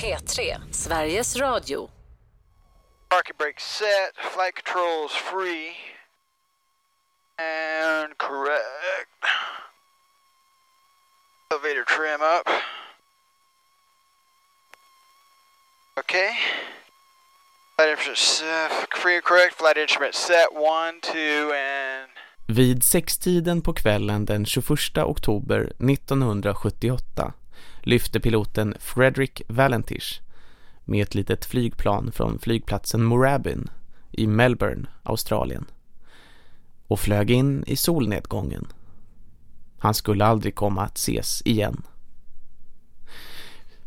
P3, Sveriges Radio. Market brake set, flight controls free. And correct. Elevator trim up. Okay. Flight instrument set, free and correct. Flight instrument set, one, two, and... Vid sextiden på kvällen den 21 oktober 1978 lyfte piloten Frederick Valentish med ett litet flygplan från flygplatsen Moorabbin i Melbourne, Australien och flög in i solnedgången. Han skulle aldrig komma att ses igen.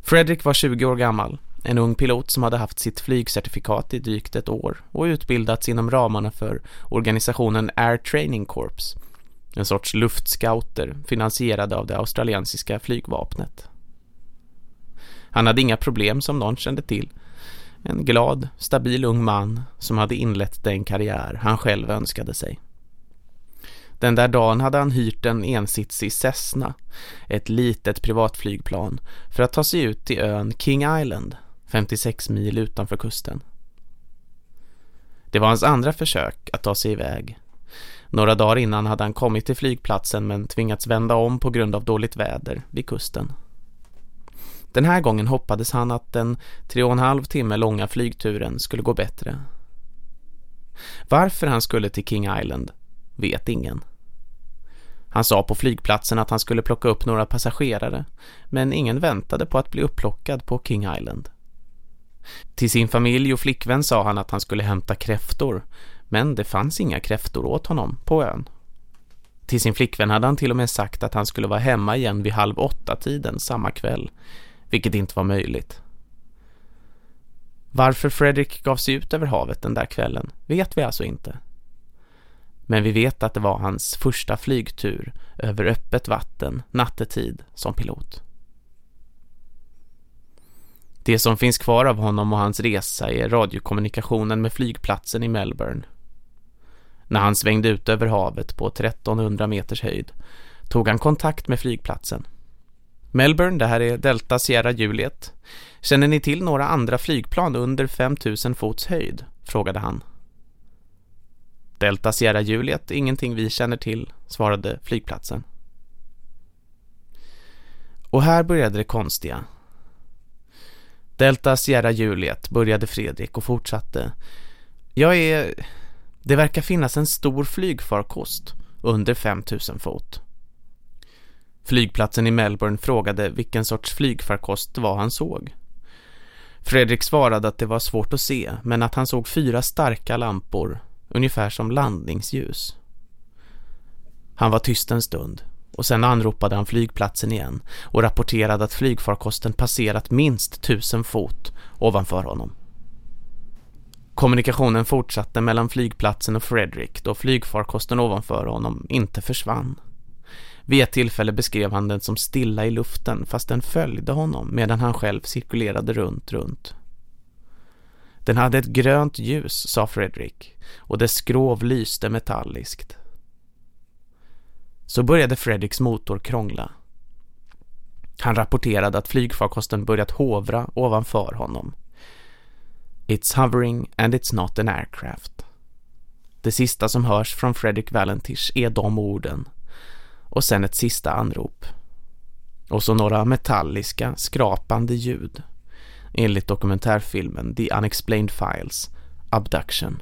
Fredrik var 20 år gammal, en ung pilot som hade haft sitt flygcertifikat i drygt ett år och utbildats inom ramarna för organisationen Air Training Corps, en sorts luftscouter finansierade av det australiensiska flygvapnet. Han hade inga problem som någon kände till. En glad, stabil ung man som hade inlett den karriär han själv önskade sig. Den där dagen hade han hyrt en ensitsig Cessna, ett litet privatflygplan, för att ta sig ut till ön King Island, 56 mil utanför kusten. Det var hans andra försök att ta sig iväg. Några dagar innan hade han kommit till flygplatsen men tvingats vända om på grund av dåligt väder vid kusten. Den här gången hoppades han att den tre och en halv timme långa flygturen skulle gå bättre. Varför han skulle till King Island vet ingen. Han sa på flygplatsen att han skulle plocka upp några passagerare men ingen väntade på att bli upplockad på King Island. Till sin familj och flickvän sa han att han skulle hämta kräftor men det fanns inga kräftor åt honom på ön. Till sin flickvän hade han till och med sagt att han skulle vara hemma igen vid halv åtta tiden samma kväll vilket inte var möjligt. Varför Fredrik gav sig ut över havet den där kvällen vet vi alltså inte. Men vi vet att det var hans första flygtur över öppet vatten nattetid som pilot. Det som finns kvar av honom och hans resa är radiokommunikationen med flygplatsen i Melbourne. När han svängde ut över havet på 1300 meters höjd tog han kontakt med flygplatsen. Melbourne, det här är Delta Sierra Juliet. Känner ni till några andra flygplan under 5000 fots höjd? frågade han. Delta Sierra Juliet, ingenting vi känner till, svarade flygplatsen. Och här började det konstiga. Delta Sierra Juliet började Fredrik och fortsatte. Jag är... Det verkar finnas en stor flygfarkost under 5000 fot. Flygplatsen i Melbourne frågade vilken sorts flygfarkost det var han såg. Fredrik svarade att det var svårt att se men att han såg fyra starka lampor, ungefär som landningsljus. Han var tyst en stund och sen anropade han flygplatsen igen och rapporterade att flygfarkosten passerat minst tusen fot ovanför honom. Kommunikationen fortsatte mellan flygplatsen och Fredrik då flygfarkosten ovanför honom inte försvann. Vid ett tillfälle beskrev han den som stilla i luften fast den följde honom medan han själv cirkulerade runt, runt. Den hade ett grönt ljus, sa Fredrik, och dess skrov lyste metalliskt. Så började Fredriks motor krångla. Han rapporterade att flygfarkosten börjat hovra ovanför honom. It's hovering and it's not an aircraft. Det sista som hörs från Fredrik Valentish är de orden och sen ett sista anrop. Och så några metalliska, skrapande ljud. Enligt dokumentärfilmen The Unexplained Files, Abduction.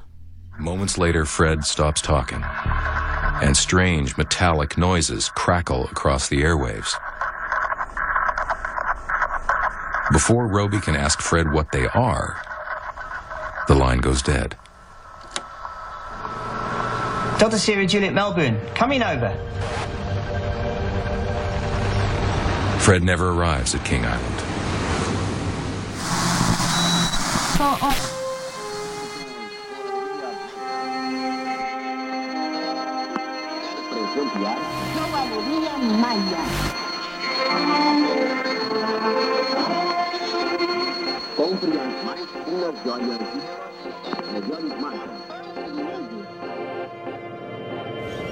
Moments later, Fred stops talking, and strange metallic noises crackle across the airwaves. Before Roby can ask Fred what they are, the line goes dead. Delta Sierra Juliet Melbourne, coming over. Fred never arrives at King Island.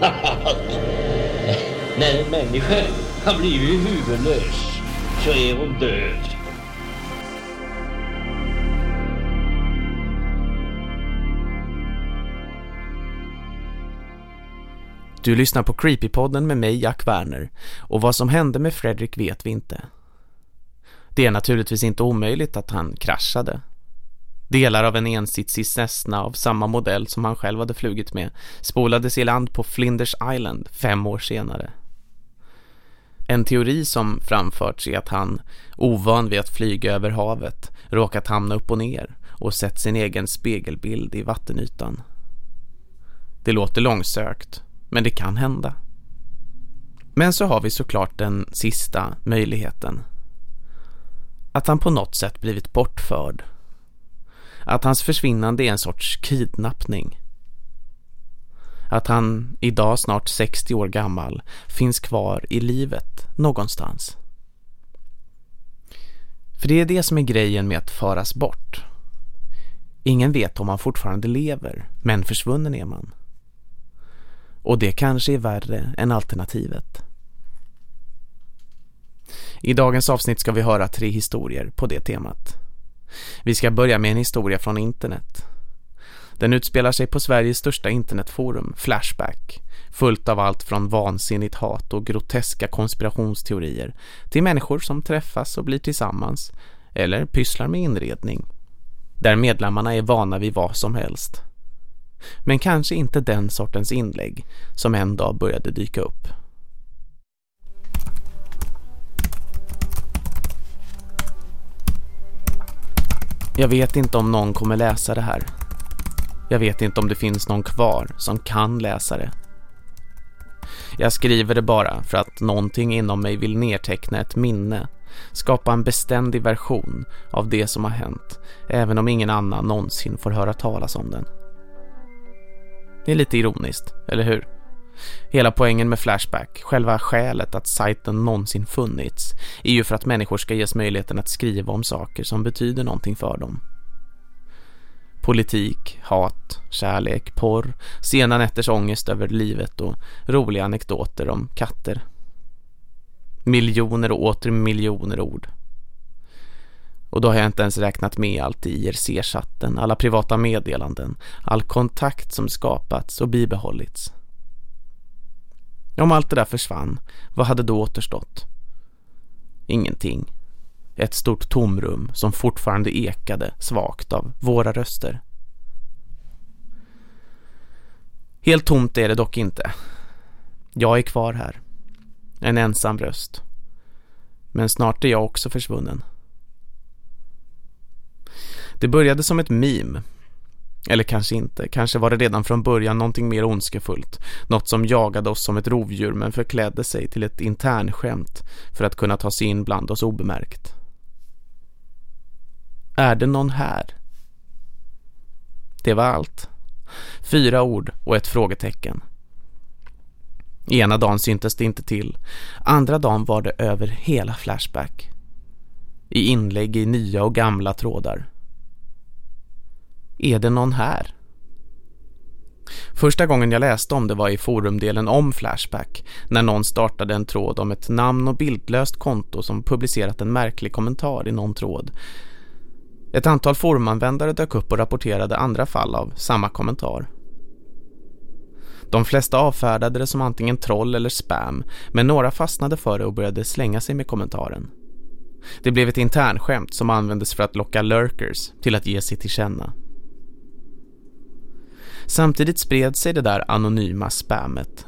När en människa har blivit huvudlös så är hon död. Du lyssnar på Creepypodden med mig Jack Werner och vad som hände med Fredrik vet vi inte. Det är naturligtvis inte omöjligt att han kraschade. Delar av en ensitsig Cessna av samma modell som han själv hade flugit med spolades i land på Flinders Island fem år senare. En teori som framförts är att han, ovan vid att flyga över havet, råkat hamna upp och ner och sett sin egen spegelbild i vattenytan. Det låter långsökt, men det kan hända. Men så har vi såklart den sista möjligheten. Att han på något sätt blivit bortförd. Att hans försvinnande är en sorts kidnappning. Att han, idag snart 60 år gammal, finns kvar i livet någonstans. För det är det som är grejen med att föras bort. Ingen vet om man fortfarande lever, men försvunnen är man. Och det kanske är värre än alternativet. I dagens avsnitt ska vi höra tre historier på det temat. Vi ska börja med en historia från internet. Den utspelar sig på Sveriges största internetforum, Flashback, fullt av allt från vansinnigt hat och groteska konspirationsteorier till människor som träffas och blir tillsammans eller pysslar med inredning. Där medlemmarna är vana vid vad som helst. Men kanske inte den sortens inlägg som en dag började dyka upp. Jag vet inte om någon kommer läsa det här. Jag vet inte om det finns någon kvar som kan läsa det. Jag skriver det bara för att någonting inom mig vill nedteckna ett minne, skapa en beständig version av det som har hänt, även om ingen annan någonsin får höra talas om den. Det är lite ironiskt, eller hur? Hela poängen med Flashback, själva skälet att sajten någonsin funnits, är ju för att människor ska ges möjligheten att skriva om saker som betyder någonting för dem. Politik, hat, kärlek, porr, sena nätters ångest över livet och roliga anekdoter om katter. Miljoner och åter miljoner ord. Och då har jag inte ens räknat med allt i IRC-chatten, alla privata meddelanden, all kontakt som skapats och bibehållits. Om allt det där försvann, vad hade då återstått? Ingenting. Ett stort tomrum som fortfarande ekade svagt av våra röster. Helt tomt är det dock inte. Jag är kvar här. En ensam röst. Men snart är jag också försvunnen. Det började som ett meme. Eller kanske inte. Kanske var det redan från början någonting mer ondskefullt. Något som jagade oss som ett rovdjur men förklädde sig till ett internskämt för att kunna ta sig in bland oss obemärkt. Är det någon här? Det var allt. Fyra ord och ett frågetecken. Ena dagen syntes det inte till. Andra dagen var det över hela Flashback. I inlägg i nya och gamla trådar. Är det någon här? Första gången jag läste om det var i forumdelen om Flashback när någon startade en tråd om ett namn- och bildlöst konto som publicerat en märklig kommentar i någon tråd. Ett antal forumanvändare dök upp och rapporterade andra fall av samma kommentar. De flesta avfärdade det som antingen troll eller spam men några fastnade för det och började slänga sig med kommentaren. Det blev ett internskämt som användes för att locka lurkers till att ge sig till känna. Samtidigt spred sig det där anonyma spammet.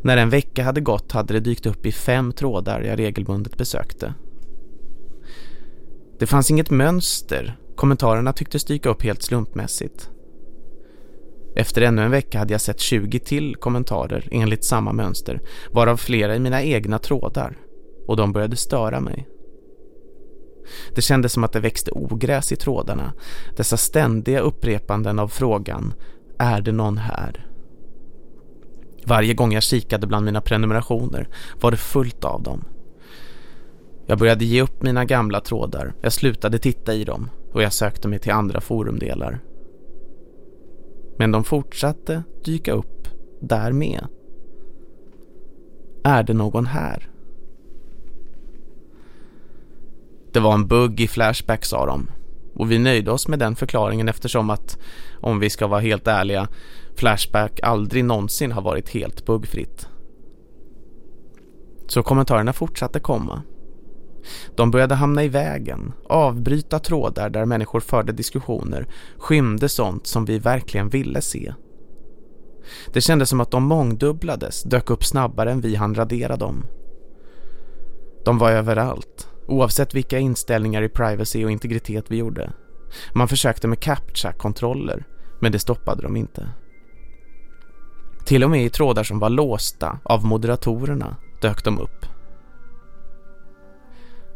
När en vecka hade gått hade det dykt upp i fem trådar jag regelbundet besökte. Det fanns inget mönster. Kommentarerna tycktes dyka upp helt slumpmässigt. Efter ännu en vecka hade jag sett 20 till kommentarer enligt samma mönster, varav flera i mina egna trådar. Och de började störa mig. Det kändes som att det växte ogräs i trådarna. Dessa ständiga upprepanden av frågan Är det någon här? Varje gång jag kikade bland mina prenumerationer var det fullt av dem. Jag började ge upp mina gamla trådar. Jag slutade titta i dem och jag sökte mig till andra forumdelar. Men de fortsatte dyka upp där med. Är det någon här? Det var en bugg i Flashback sa de. Och vi nöjde oss med den förklaringen eftersom att, om vi ska vara helt ärliga, Flashback aldrig någonsin har varit helt buggfritt. Så kommentarerna fortsatte komma. De började hamna i vägen, avbryta trådar där människor förde diskussioner, skymde sånt som vi verkligen ville se. Det kändes som att de mångdubblades, dök upp snabbare än vi hann radera dem. De var överallt, oavsett vilka inställningar i privacy och integritet vi gjorde. Man försökte med captcha-kontroller, men det stoppade de inte. Till och med i trådar som var låsta av moderatorerna dök de upp.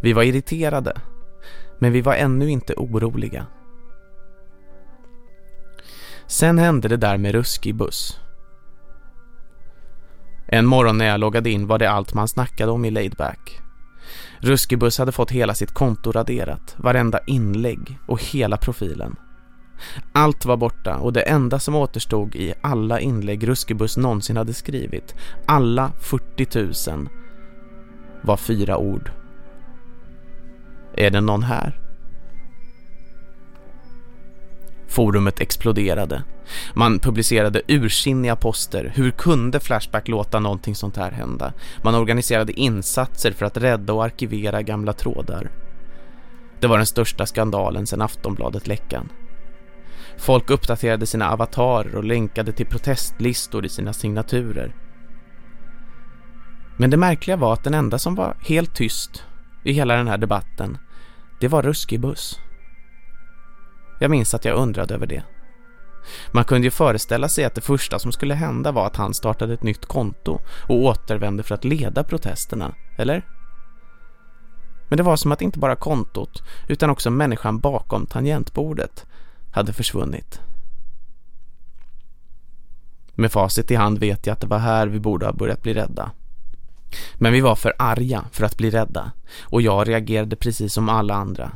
Vi var irriterade, men vi var ännu inte oroliga. Sen hände det där med ruskig buss. En morgon när jag loggade in var det allt man snackade om i Laidback. Ruskibus hade fått hela sitt konto raderat, varenda inlägg och hela profilen. Allt var borta och det enda som återstod i alla inlägg Ruskibus någonsin hade skrivit, alla 40 000, var fyra ord. Är det någon här? Forumet exploderade. Man publicerade ursinniga poster. Hur kunde Flashback låta någonting sånt här hända? Man organiserade insatser för att rädda och arkivera gamla trådar. Det var den största skandalen sedan Aftonbladet läckan. Folk uppdaterade sina avatarer och länkade till protestlistor i sina signaturer. Men det märkliga var att den enda som var helt tyst i hela den här debatten, det var Ruskig Buss. Jag minns att jag undrade över det. Man kunde ju föreställa sig att det första som skulle hända var att han startade ett nytt konto och återvände för att leda protesterna, eller? Men det var som att inte bara kontot utan också människan bakom tangentbordet hade försvunnit. Med facit i hand vet jag att det var här vi borde ha börjat bli rädda. Men vi var för arga för att bli rädda och jag reagerade precis som alla andra.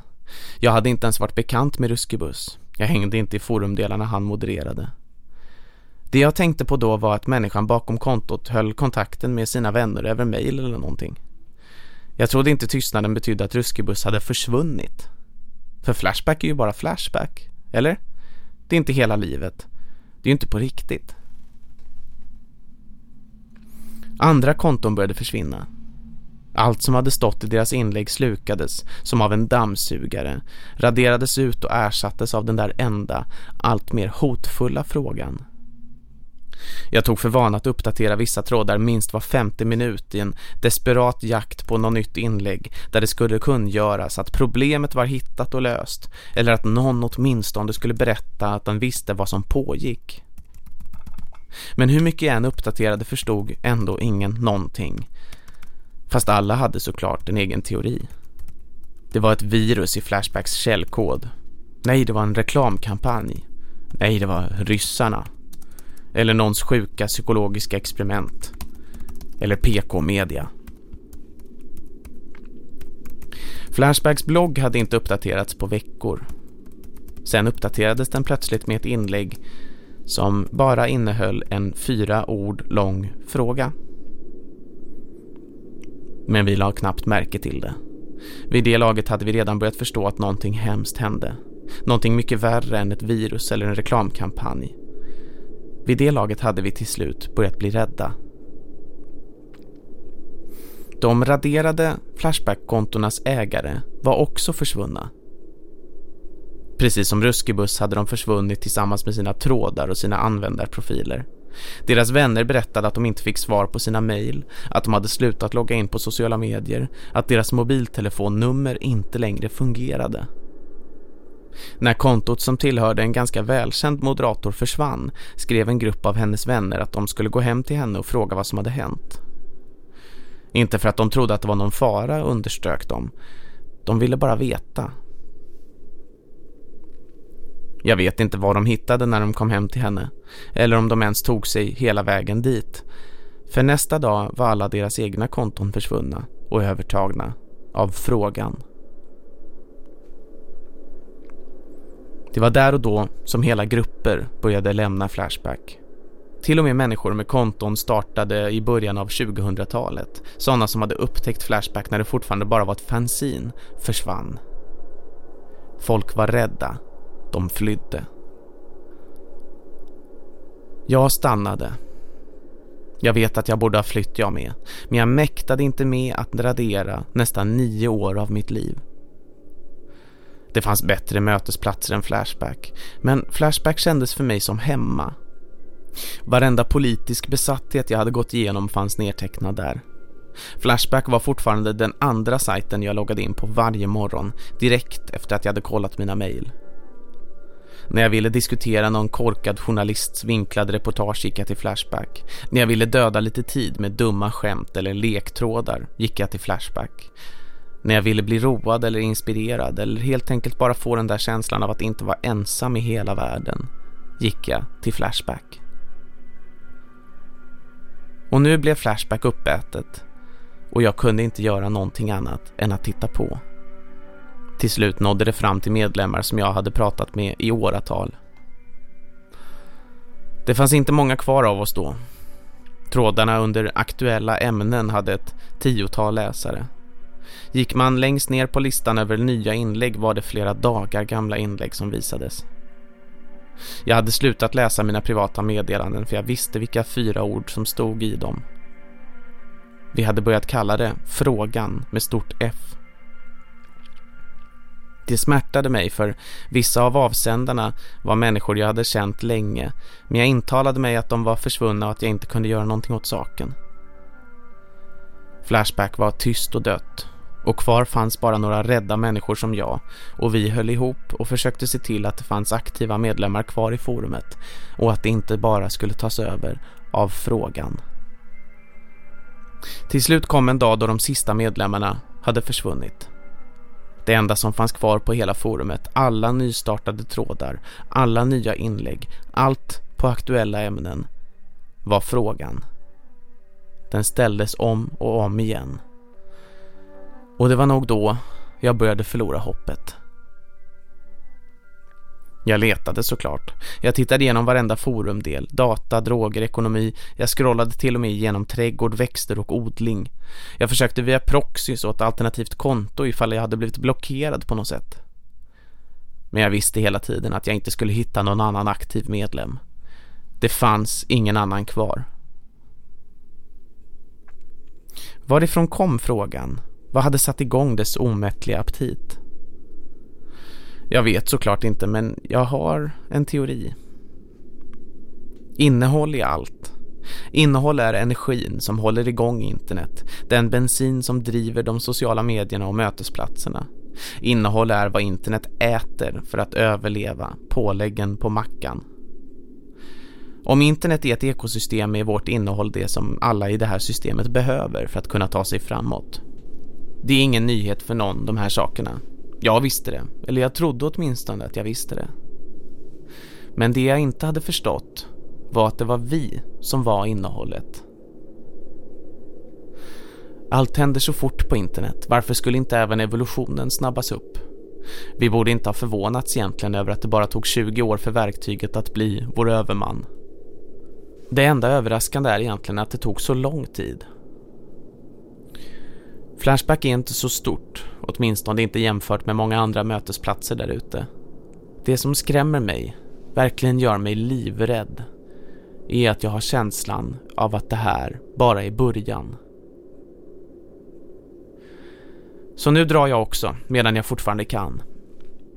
Jag hade inte ens varit bekant med Ruskebuss. Jag hängde inte i forumdelarna han modererade. Det jag tänkte på då var att människan bakom kontot höll kontakten med sina vänner över mejl eller någonting. Jag trodde inte tystnaden betydde att Ruskebuss hade försvunnit. För Flashback är ju bara Flashback, eller? Det är inte hela livet. Det är ju inte på riktigt. Andra konton började försvinna. Allt som hade stått i deras inlägg slukades som av en dammsugare, raderades ut och ersattes av den där enda, allt mer hotfulla frågan. Jag tog för vana att uppdatera vissa trådar minst var femte minut i en desperat jakt på något nytt inlägg där det skulle kungöras att problemet var hittat och löst eller att någon åtminstone skulle berätta att den visste vad som pågick. Men hur mycket jag än uppdaterade förstod ändå ingen någonting. Fast alla hade såklart en egen teori. Det var ett virus i Flashbacks källkod. Nej, det var en reklamkampanj. Nej, det var ryssarna. Eller någons sjuka psykologiska experiment. Eller PK-media. Flashbacks blogg hade inte uppdaterats på veckor. Sen uppdaterades den plötsligt med ett inlägg som bara innehöll en fyra ord lång fråga. Men vi la knappt märke till det. Vid det laget hade vi redan börjat förstå att någonting hemskt hände. Någonting mycket värre än ett virus eller en reklamkampanj. Vid det laget hade vi till slut börjat bli rädda. De raderade Flashback-kontornas ägare var också försvunna. Precis som Ruskibus hade de försvunnit tillsammans med sina trådar och sina användarprofiler. Deras vänner berättade att de inte fick svar på sina mejl, att de hade slutat logga in på sociala medier, att deras mobiltelefonnummer inte längre fungerade. När kontot som tillhörde en ganska välkänd moderator försvann skrev en grupp av hennes vänner att de skulle gå hem till henne och fråga vad som hade hänt. Inte för att de trodde att det var någon fara, underströk de. De ville bara veta. Jag vet inte vad de hittade när de kom hem till henne, eller om de ens tog sig hela vägen dit. För nästa dag var alla deras egna konton försvunna och övertagna av frågan. Det var där och då som hela grupper började lämna Flashback. Till och med människor med konton startade i början av 2000-talet. Sådana som hade upptäckt Flashback när det fortfarande bara var ett fanzine försvann. Folk var rädda de flydde. Jag stannade. Jag vet att jag borde ha flytt jag med, men jag mäktade inte med att radera nästan nio år av mitt liv. Det fanns bättre mötesplatser än Flashback, men Flashback kändes för mig som hemma. Varenda politisk besatthet jag hade gått igenom fanns nedtecknad där. Flashback var fortfarande den andra sajten jag loggade in på varje morgon, direkt efter att jag hade kollat mina mejl. När jag ville diskutera någon korkad journalists vinklade reportage gick jag till Flashback. När jag ville döda lite tid med dumma skämt eller lektrådar gick jag till Flashback. När jag ville bli road eller inspirerad eller helt enkelt bara få den där känslan av att inte vara ensam i hela världen gick jag till Flashback. Och nu blev Flashback uppätet och jag kunde inte göra någonting annat än att titta på. Till slut nådde det fram till medlemmar som jag hade pratat med i åratal. Det fanns inte många kvar av oss då. Trådarna under aktuella ämnen hade ett tiotal läsare. Gick man längst ner på listan över nya inlägg var det flera dagar gamla inlägg som visades. Jag hade slutat läsa mina privata meddelanden för jag visste vilka fyra ord som stod i dem. Vi hade börjat kalla det frågan med stort F. Det smärtade mig för vissa av avsändarna var människor jag hade känt länge men jag intalade mig att de var försvunna och att jag inte kunde göra någonting åt saken. Flashback var tyst och dött och kvar fanns bara några rädda människor som jag och vi höll ihop och försökte se till att det fanns aktiva medlemmar kvar i forumet och att det inte bara skulle tas över av frågan. Till slut kom en dag då de sista medlemmarna hade försvunnit. Det enda som fanns kvar på hela forumet, alla nystartade trådar, alla nya inlägg, allt på aktuella ämnen var frågan. Den ställdes om och om igen. Och det var nog då jag började förlora hoppet. Jag letade såklart. Jag tittade igenom varenda forumdel, data, droger, ekonomi. Jag scrollade till och med igenom trädgård, växter och odling. Jag försökte via proxy så ett alternativt konto ifall jag hade blivit blockerad på något sätt. Men jag visste hela tiden att jag inte skulle hitta någon annan aktiv medlem. Det fanns ingen annan kvar. Varifrån kom frågan? Vad hade satt igång dess omättliga aptit? Jag vet såklart inte men jag har en teori. Innehåll i allt. Innehåll är energin som håller igång internet. Den bensin som driver de sociala medierna och mötesplatserna. Innehåll är vad internet äter för att överleva, påläggen på mackan. Om internet är ett ekosystem är vårt innehåll det som alla i det här systemet behöver för att kunna ta sig framåt. Det är ingen nyhet för någon, de här sakerna. Jag visste det, eller jag trodde åtminstone att jag visste det. Men det jag inte hade förstått var att det var vi som var innehållet. Allt händer så fort på internet, varför skulle inte även evolutionen snabbas upp? Vi borde inte ha förvånats egentligen över att det bara tog 20 år för verktyget att bli vår överman. Det enda överraskande är egentligen att det tog så lång tid. Flashback är inte så stort, åtminstone inte jämfört med många andra mötesplatser där ute. Det som skrämmer mig, verkligen gör mig livrädd, är att jag har känslan av att det här bara är början. Så nu drar jag också, medan jag fortfarande kan.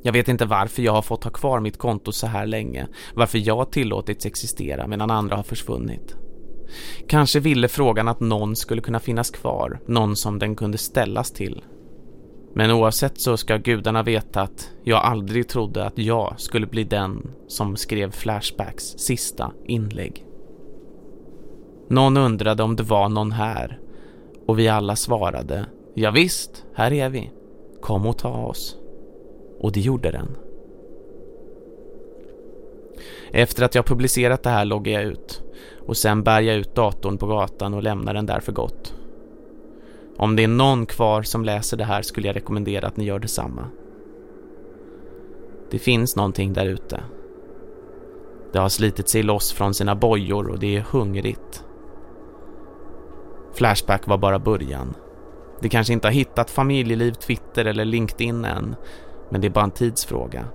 Jag vet inte varför jag har fått ha kvar mitt konto så här länge, varför jag tillåtits existera medan andra har försvunnit. Kanske ville frågan att någon skulle kunna finnas kvar, någon som den kunde ställas till. Men oavsett så ska gudarna veta att jag aldrig trodde att jag skulle bli den som skrev Flashbacks sista inlägg. Någon undrade om det var någon här och vi alla svarade Ja visst, här är vi. Kom och ta oss. Och det gjorde den. Efter att jag publicerat det här loggar jag ut och sen bär jag ut datorn på gatan och lämnar den där för gott. Om det är någon kvar som läser det här skulle jag rekommendera att ni gör detsamma. Det finns någonting där ute. Det har slitit sig loss från sina bojor och det är hungrigt. Flashback var bara början. Det kanske inte har hittat familjeliv, Twitter eller LinkedIn än, men det är bara en tidsfråga.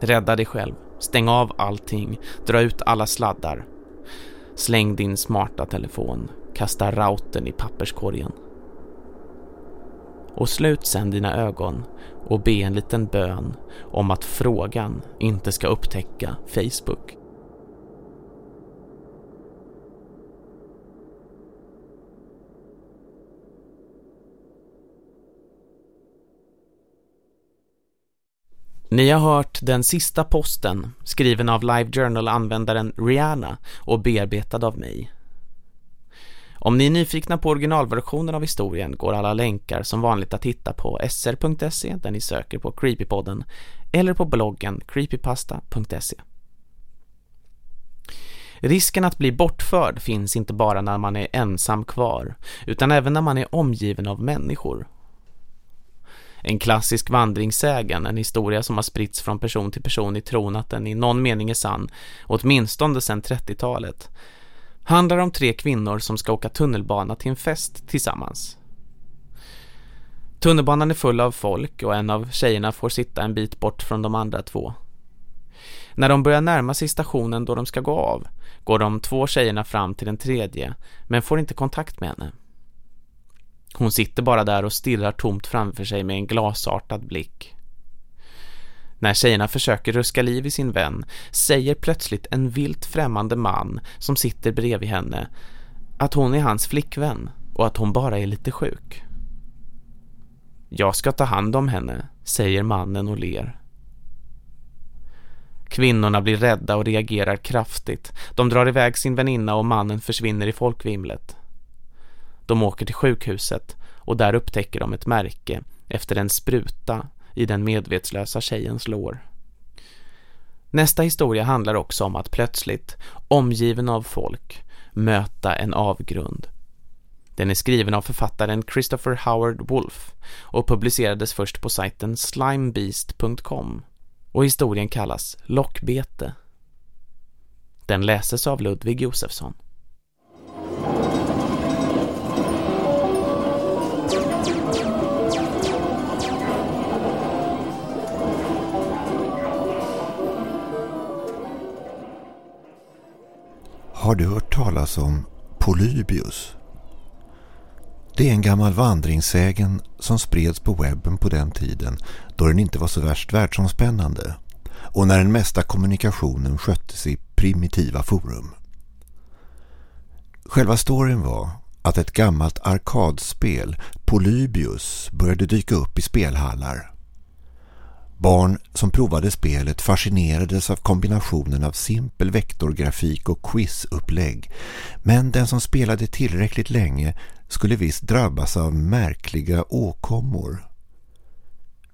Rädda dig själv. Stäng av allting, dra ut alla sladdar, Släng din smarta telefon, kasta routern i papperskorgen. Och slut sen dina ögon och be en liten bön om att frågan inte ska upptäcka Facebook. Ni har hört den sista posten skriven av LiveJournal-användaren Rihanna och bearbetad av mig. Om ni är nyfikna på originalversionen av historien går alla länkar som vanligt att hitta på sr.se där ni söker på Creepypodden eller på bloggen creepypasta.se. Risken att bli bortförd finns inte bara när man är ensam kvar utan även när man är omgiven av människor en klassisk vandringssägen, en historia som har spritts från person till person i tron att den i någon mening är sann, åtminstone sedan 30-talet, handlar om tre kvinnor som ska åka tunnelbana till en fest tillsammans. Tunnelbanan är full av folk och en av tjejerna får sitta en bit bort från de andra två. När de börjar närma sig stationen då de ska gå av går de två tjejerna fram till den tredje men får inte kontakt med henne. Hon sitter bara där och stirrar tomt framför sig med en glasartad blick. När tjejerna försöker ruska liv i sin vän säger plötsligt en vilt främmande man som sitter bredvid henne att hon är hans flickvän och att hon bara är lite sjuk. Jag ska ta hand om henne, säger mannen och ler. Kvinnorna blir rädda och reagerar kraftigt. De drar iväg sin väninna och mannen försvinner i folkvimlet. De åker till sjukhuset och där upptäcker de ett märke efter en spruta i den medvetslösa tjejens lår. Nästa historia handlar också om att plötsligt, omgiven av folk, möta en avgrund. Den är skriven av författaren Christopher Howard Wolf och publicerades först på sajten slimebeast.com och historien kallas Lockbete. Den läses av Ludvig Josefsson. Har du hört talas om Polybius? Det är en gammal vandringssägen som spreds på webben på den tiden då den inte var så värst världsomspännande och när den mesta kommunikationen sköttes i primitiva forum. Själva storyn var att ett gammalt arkadspel, Polybius, började dyka upp i spelhallar. Barn som provade spelet fascinerades av kombinationen av simpel vektorgrafik och quizupplägg. Men den som spelade tillräckligt länge skulle visst drabbas av märkliga åkommor.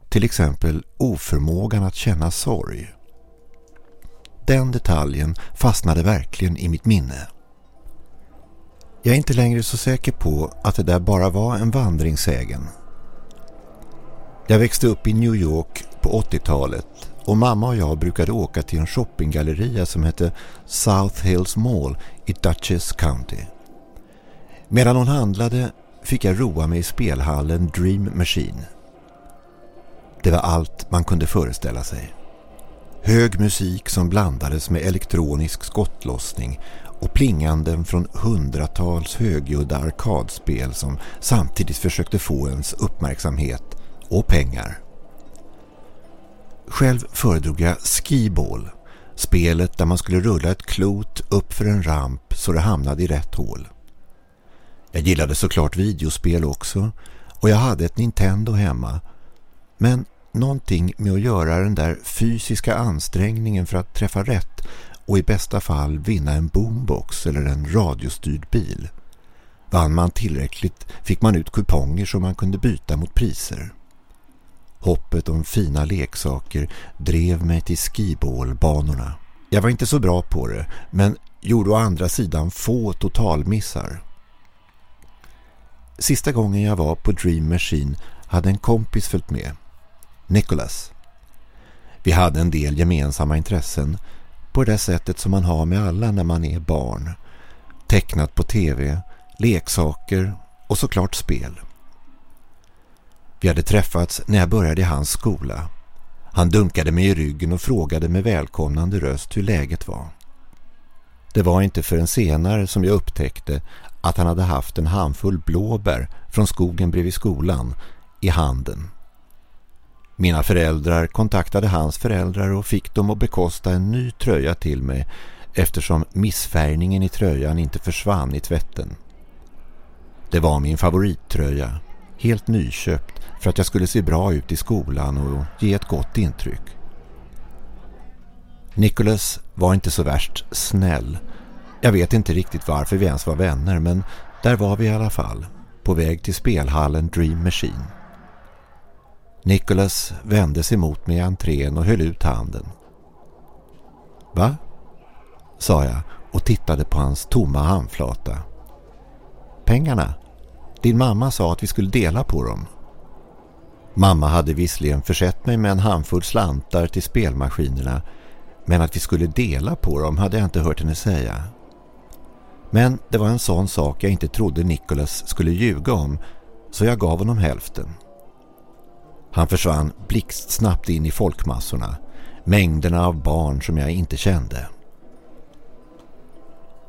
Till exempel oförmågan att känna sorg. Den detaljen fastnade verkligen i mitt minne. Jag är inte längre så säker på att det där bara var en vandringssägen. Jag växte upp i New York på 80-talet och mamma och jag brukade åka till en shoppinggalleria som hette South Hills Mall i Dutchess County. Medan hon handlade fick jag roa mig i spelhallen Dream Machine. Det var allt man kunde föreställa sig. Hög musik som blandades med elektronisk skottlossning och plinganden från hundratals högljudda arkadspel som samtidigt försökte få ens uppmärksamhet och pengar. Själv föredrog jag skiball, spelet där man skulle rulla ett klot upp för en ramp så det hamnade i rätt hål. Jag gillade såklart videospel också och jag hade ett Nintendo hemma. Men någonting med att göra den där fysiska ansträngningen för att träffa rätt och i bästa fall vinna en boombox eller en radiostyrd bil. Vann man tillräckligt fick man ut kuponger som man kunde byta mot priser. Hoppet om fina leksaker drev mig till skibålbanorna. Jag var inte så bra på det, men gjorde å andra sidan få totalmissar. Sista gången jag var på Dream Machine hade en kompis följt med. Nicholas. Vi hade en del gemensamma intressen på det sättet som man har med alla när man är barn. Tecknat på tv, leksaker och såklart spel. Vi hade träffats när jag började i hans skola. Han dunkade mig i ryggen och frågade med välkomnande röst hur läget var. Det var inte förrän senare som jag upptäckte att han hade haft en handfull blåbär från skogen bredvid skolan i handen. Mina föräldrar kontaktade hans föräldrar och fick dem att bekosta en ny tröja till mig eftersom missfärgningen i tröjan inte försvann i tvätten. Det var min favorittröja, helt nyköpt för att jag skulle se bra ut i skolan och ge ett gott intryck. Nicholas var inte så värst snäll. Jag vet inte riktigt varför vi ens var vänner men där var vi i alla fall, på väg till spelhallen Dream Machine. Nicholas vände sig mot mig i entrén och höll ut handen. Va? sa jag och tittade på hans tomma handflata. Pengarna? Din mamma sa att vi skulle dela på dem. Mamma hade visserligen försett mig med en handfull slantar till spelmaskinerna men att vi skulle dela på dem hade jag inte hört henne säga. Men det var en sån sak jag inte trodde Nicholas skulle ljuga om så jag gav honom hälften. Han försvann blixtsnabbt in i folkmassorna, mängderna av barn som jag inte kände.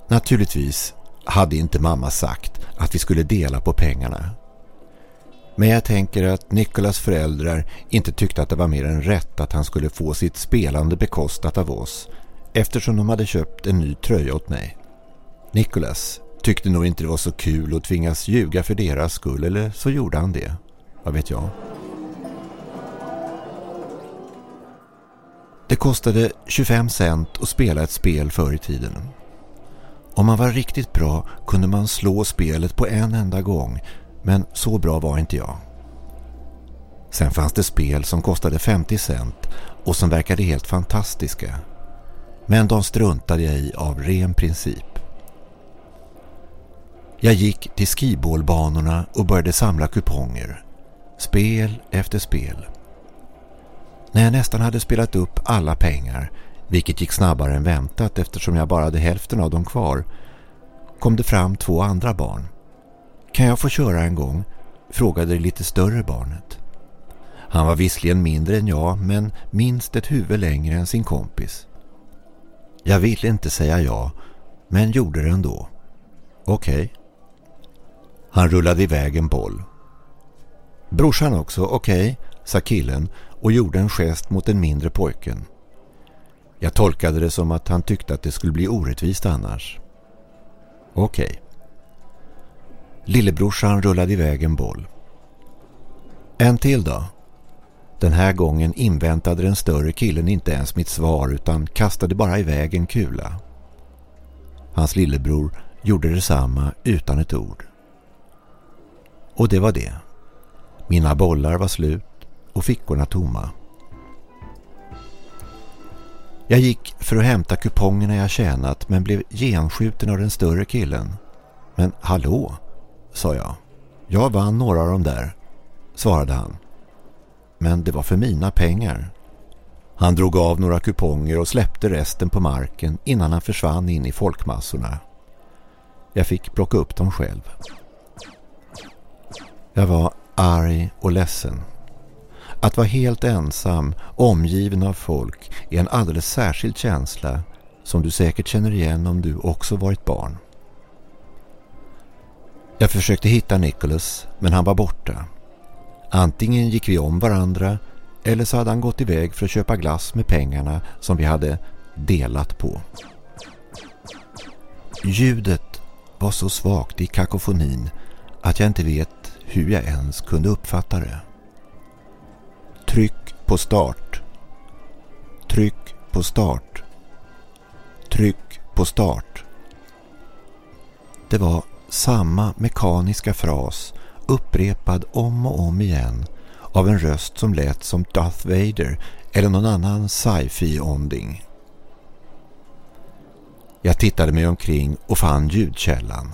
Naturligtvis hade inte mamma sagt att vi skulle dela på pengarna. Men jag tänker att Nikolas föräldrar inte tyckte att det var mer än rätt att han skulle få sitt spelande bekostat av oss eftersom de hade köpt en ny tröja åt mig. Nikolas tyckte nog inte det var så kul att tvingas ljuga för deras skull eller så gjorde han det. Vad vet jag? Det kostade 25 cent att spela ett spel förr i tiden. Om man var riktigt bra kunde man slå spelet på en enda gång men så bra var inte jag. Sen fanns det spel som kostade 50 cent och som verkade helt fantastiska. Men de struntade jag i av ren princip. Jag gick till skibålbanorna och började samla kuponger. Spel efter spel. När jag nästan hade spelat upp alla pengar, vilket gick snabbare än väntat eftersom jag bara hade hälften av dem kvar, kom det fram två andra barn. Kan jag få köra en gång? frågade det lite större barnet. Han var visserligen mindre än jag men minst ett huvud längre än sin kompis. Jag ville inte säga ja men gjorde det ändå. Okej. Okay. Han rullade iväg en boll. Brorsan också, okej, okay, sa killen och gjorde en gest mot den mindre pojken. Jag tolkade det som att han tyckte att det skulle bli orättvist annars. Okej. Okay. Lillebrorsan rullade iväg en boll. En till då? Den här gången inväntade den större killen inte ens mitt svar utan kastade bara iväg en kula. Hans lillebror gjorde detsamma utan ett ord. Och det var det. Mina bollar var slut och fickorna tomma. Jag gick för att hämta kupongerna jag tjänat men blev genskjuten av den större killen. Men hallå, sa jag. Jag vann några av dem där, svarade han. Men det var för mina pengar. Han drog av några kuponger och släppte resten på marken innan han försvann in i folkmassorna. Jag fick plocka upp dem själv. Jag var arg och ledsen. Att vara helt ensam, omgiven av folk, är en alldeles särskild känsla som du säkert känner igen om du också varit barn. Jag försökte hitta Nicholas, men han var borta. Antingen gick vi om varandra eller så hade han gått iväg för att köpa glass med pengarna som vi hade delat på. Ljudet var så svagt i kakofonin att jag inte vet hur jag ens kunde uppfatta det. Tryck på start. Tryck på start. Tryck på start. Det var samma mekaniska fras upprepad om och om igen av en röst som lät som Darth Vader eller någon annan sci-fi-onding. Jag tittade mig omkring och fann ljudkällan.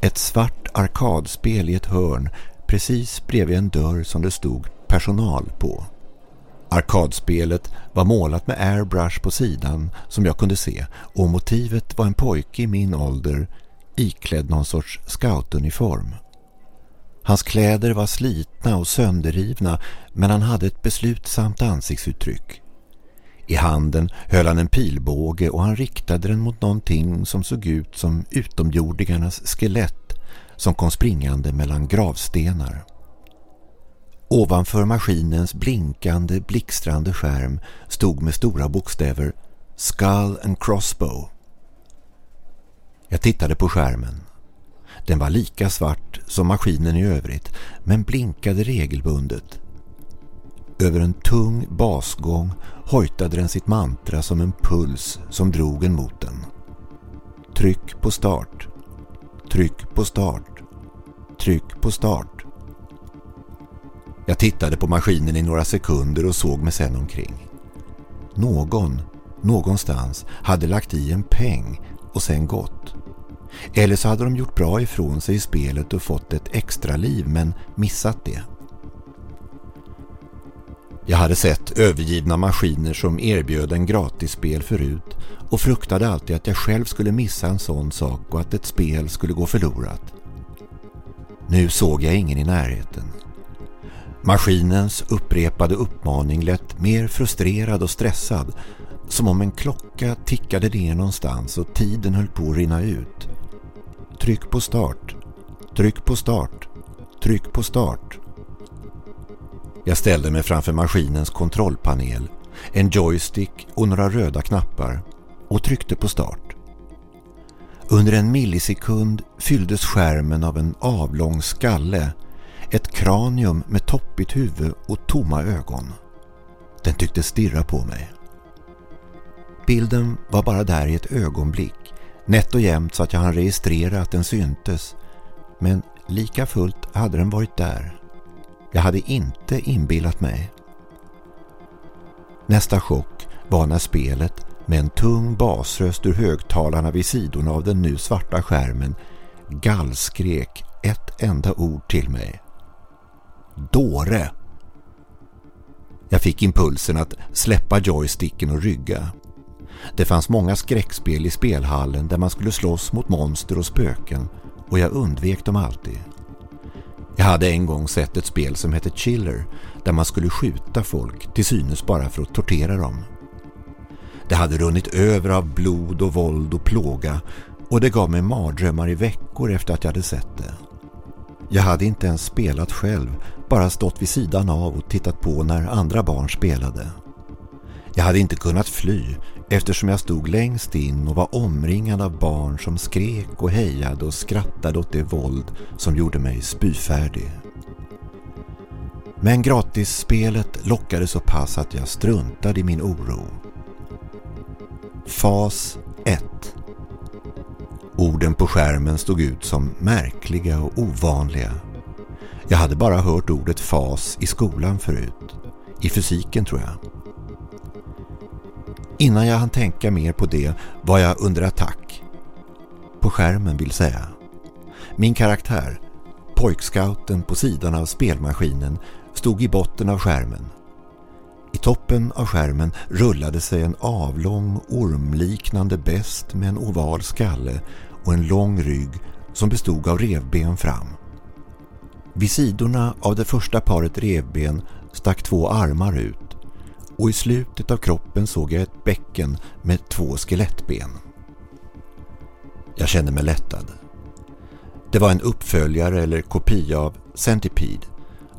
Ett svart arkadspel i ett hörn precis bredvid en dörr som det stod personal på. Arkadspelet var målat med airbrush på sidan som jag kunde se och motivet var en pojke i min ålder iklädd någon sorts scoutuniform. Hans kläder var slitna och sönderrivna men han hade ett beslutsamt ansiktsuttryck. I handen höll han en pilbåge och han riktade den mot någonting som såg ut som utomjordingarnas skelett som kom springande mellan gravstenar. Ovanför maskinens blinkande, blixtrande skärm stod med stora bokstäver Skull and Crossbow. Jag tittade på skärmen. Den var lika svart som maskinen i övrigt men blinkade regelbundet. Över en tung basgång hojtade den sitt mantra som en puls som drog en mot den. Tryck på start. Tryck på start. Tryck på start. Jag tittade på maskinen i några sekunder och såg mig sedan omkring. Någon, någonstans, hade lagt i en peng och sen gått. Eller så hade de gjort bra ifrån sig i spelet och fått ett extra liv men missat det. Jag hade sett övergivna maskiner som erbjöd en gratisspel förut och fruktade alltid att jag själv skulle missa en sån sak och att ett spel skulle gå förlorat. Nu såg jag ingen i närheten. Maskinens upprepade uppmaning lät mer frustrerad och stressad som om en klocka tickade ner någonstans och tiden höll på att rinna ut. Tryck på start. Tryck på start. Tryck på start. Jag ställde mig framför maskinens kontrollpanel, en joystick och några röda knappar och tryckte på start. Under en millisekund fylldes skärmen av en avlång skalle, ett kranium med toppigt huvud och tomma ögon. Den tyckte stirra på mig. Bilden var bara där i ett ögonblick, nätt och jämnt så att jag hann registrera att den syntes, men lika fullt hade den varit där. Jag hade inte inbillat mig. Nästa chock var när spelet med en tung basröst ur högtalarna vid sidorna av den nu svarta skärmen gallskrek ett enda ord till mig. Dåre! Jag fick impulsen att släppa joysticken och rygga. Det fanns många skräckspel i spelhallen där man skulle slåss mot monster och spöken och jag undvek dem alltid. Jag hade en gång sett ett spel som hette Chiller där man skulle skjuta folk till synes bara för att tortera dem. Det hade runnit över av blod och våld och plåga och det gav mig mardrömmar i veckor efter att jag hade sett det. Jag hade inte ens spelat själv, bara stått vid sidan av och tittat på när andra barn spelade. Jag hade inte kunnat fly eftersom jag stod längst in och var omringad av barn som skrek och hejade och skrattade åt det våld som gjorde mig spyfärdig. Men gratisspelet lockade så pass att jag struntade i min oro. Fas 1 Orden på skärmen stod ut som märkliga och ovanliga. Jag hade bara hört ordet fas i skolan förut. I fysiken tror jag. Innan jag hann tänka mer på det var jag under attack. På skärmen vill säga. Min karaktär, pojkscouten på sidan av spelmaskinen, stod i botten av skärmen. I toppen av skärmen rullade sig en avlång ormliknande bäst med en oval skalle och en lång rygg som bestod av revben fram. Vid sidorna av det första paret revben stack två armar ut och i slutet av kroppen såg jag ett bäcken med två skelettben. Jag kände mig lättad. Det var en uppföljare eller kopia av Centipede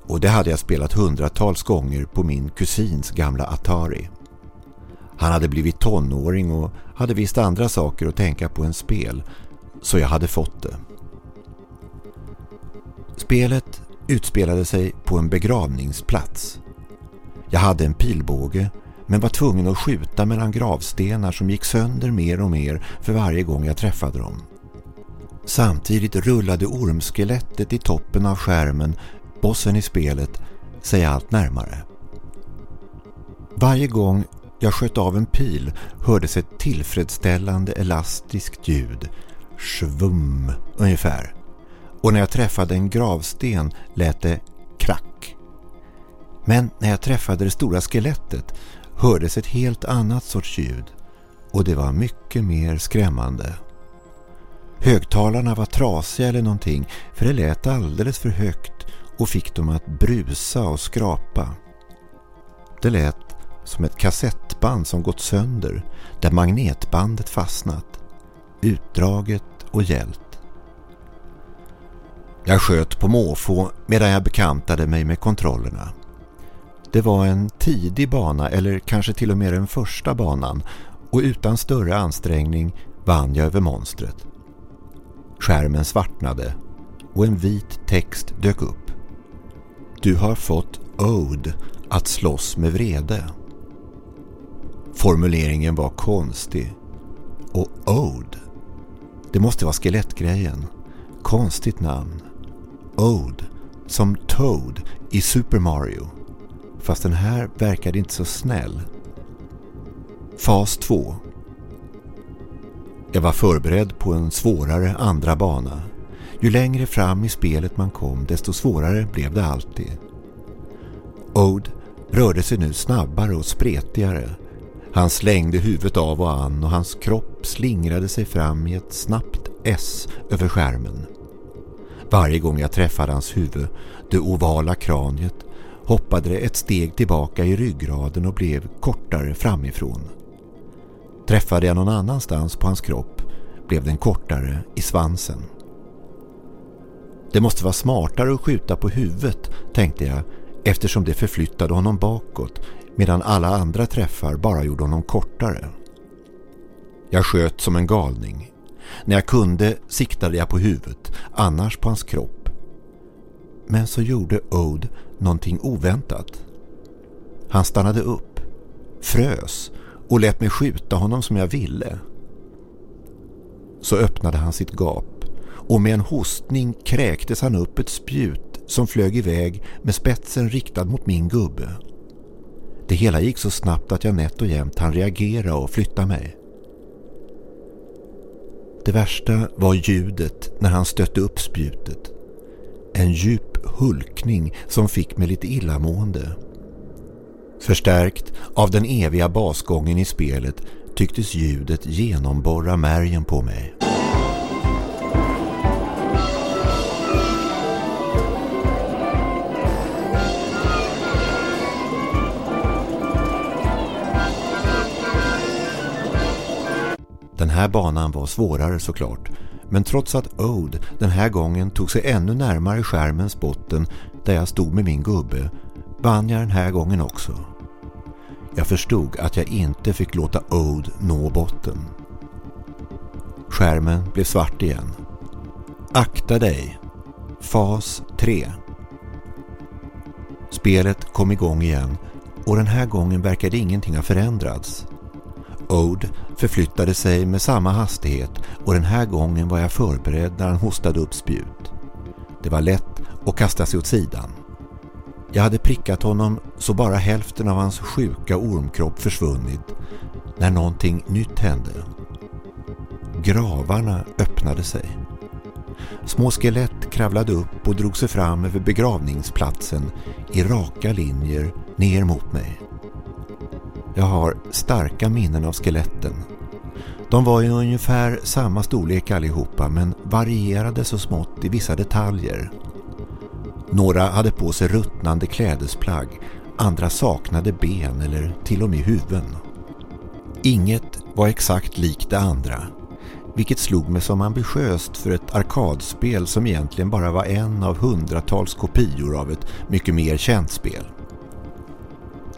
och det hade jag spelat hundratals gånger på min kusins gamla Atari. Han hade blivit tonåring och hade visst andra saker att tänka på än spel, så jag hade fått det. Spelet utspelade sig på en begravningsplats jag hade en pilbåge men var tvungen att skjuta mellan gravstenar som gick sönder mer och mer för varje gång jag träffade dem. Samtidigt rullade ormskelettet i toppen av skärmen, bossen i spelet, sig allt närmare. Varje gång jag sköt av en pil hördes ett tillfredsställande elastiskt ljud, svum ungefär. Och när jag träffade en gravsten lät det krack. Men när jag träffade det stora skelettet hördes ett helt annat sorts ljud och det var mycket mer skrämmande. Högtalarna var trasiga eller någonting för det lät alldeles för högt och fick dem att brusa och skrapa. Det lät som ett kassettband som gått sönder där magnetbandet fastnat. Utdraget och gällt. Jag sköt på måfå medan jag bekantade mig med kontrollerna. Det var en tidig bana eller kanske till och med den första banan och utan större ansträngning vann jag över monstret. Skärmen svartnade och en vit text dök upp. Du har fått Ode att slåss med vrede. Formuleringen var konstig. Och Ode. Det måste vara skelettgrejen. Konstigt namn. Ode. Som Toad i Super Mario. Fast den här verkade inte så snäll. Fas 2. Jag var förberedd på en svårare andra bana. Ju längre fram i spelet man kom desto svårare blev det alltid. Ode rörde sig nu snabbare och spretigare. Han slängde huvudet av och an och hans kropp slingrade sig fram i ett snabbt S över skärmen. Varje gång jag träffade hans huvud, det ovala kraniet, hoppade det ett steg tillbaka i ryggraden och blev kortare framifrån. Träffade jag någon annanstans på hans kropp blev den kortare i svansen. Det måste vara smartare att skjuta på huvudet, tänkte jag, eftersom det förflyttade honom bakåt medan alla andra träffar bara gjorde honom kortare. Jag sköt som en galning. När jag kunde siktade jag på huvudet, annars på hans kropp. Men så gjorde Ode någonting oväntat. Han stannade upp, frös och lät mig skjuta honom som jag ville. Så öppnade han sitt gap och med en hostning kräktes han upp ett spjut som flög iväg med spetsen riktad mot min gubbe. Det hela gick så snabbt att jag nätt och jämt hann reagera och flytta mig. Det värsta var ljudet när han stötte upp spjutet. En djup hulkning som fick mig lite illamående. Förstärkt av den eviga basgången i spelet tycktes ljudet genomborra märgen på mig. Den här banan var svårare såklart, men trots att Ode den här gången tog sig ännu närmare skärmens botten där jag stod med min gubbe, vann jag den här gången också. Jag förstod att jag inte fick låta Ode nå botten. Skärmen blev svart igen. Akta dig. Fas 3. Spelet kom igång igen och den här gången verkade ingenting ha förändrats. Ode förflyttade sig med samma hastighet och den här gången var jag förberedd när han hostade upp spjut. Det var lätt att kasta sig åt sidan. Jag hade prickat honom så bara hälften av hans sjuka ormkropp försvunnit när någonting nytt hände. Gravarna öppnade sig. Små skelett kravlade upp och drog sig fram över begravningsplatsen i raka linjer ner mot mig. Jag har starka minnen av skeletten. De var i ungefär samma storlek allihopa men varierade så smått i vissa detaljer. Några hade på sig ruttnande klädesplagg, andra saknade ben eller till och med huvuden. Inget var exakt likt det andra, vilket slog mig som ambitiöst för ett arkadspel som egentligen bara var en av hundratals kopior av ett mycket mer känt spel.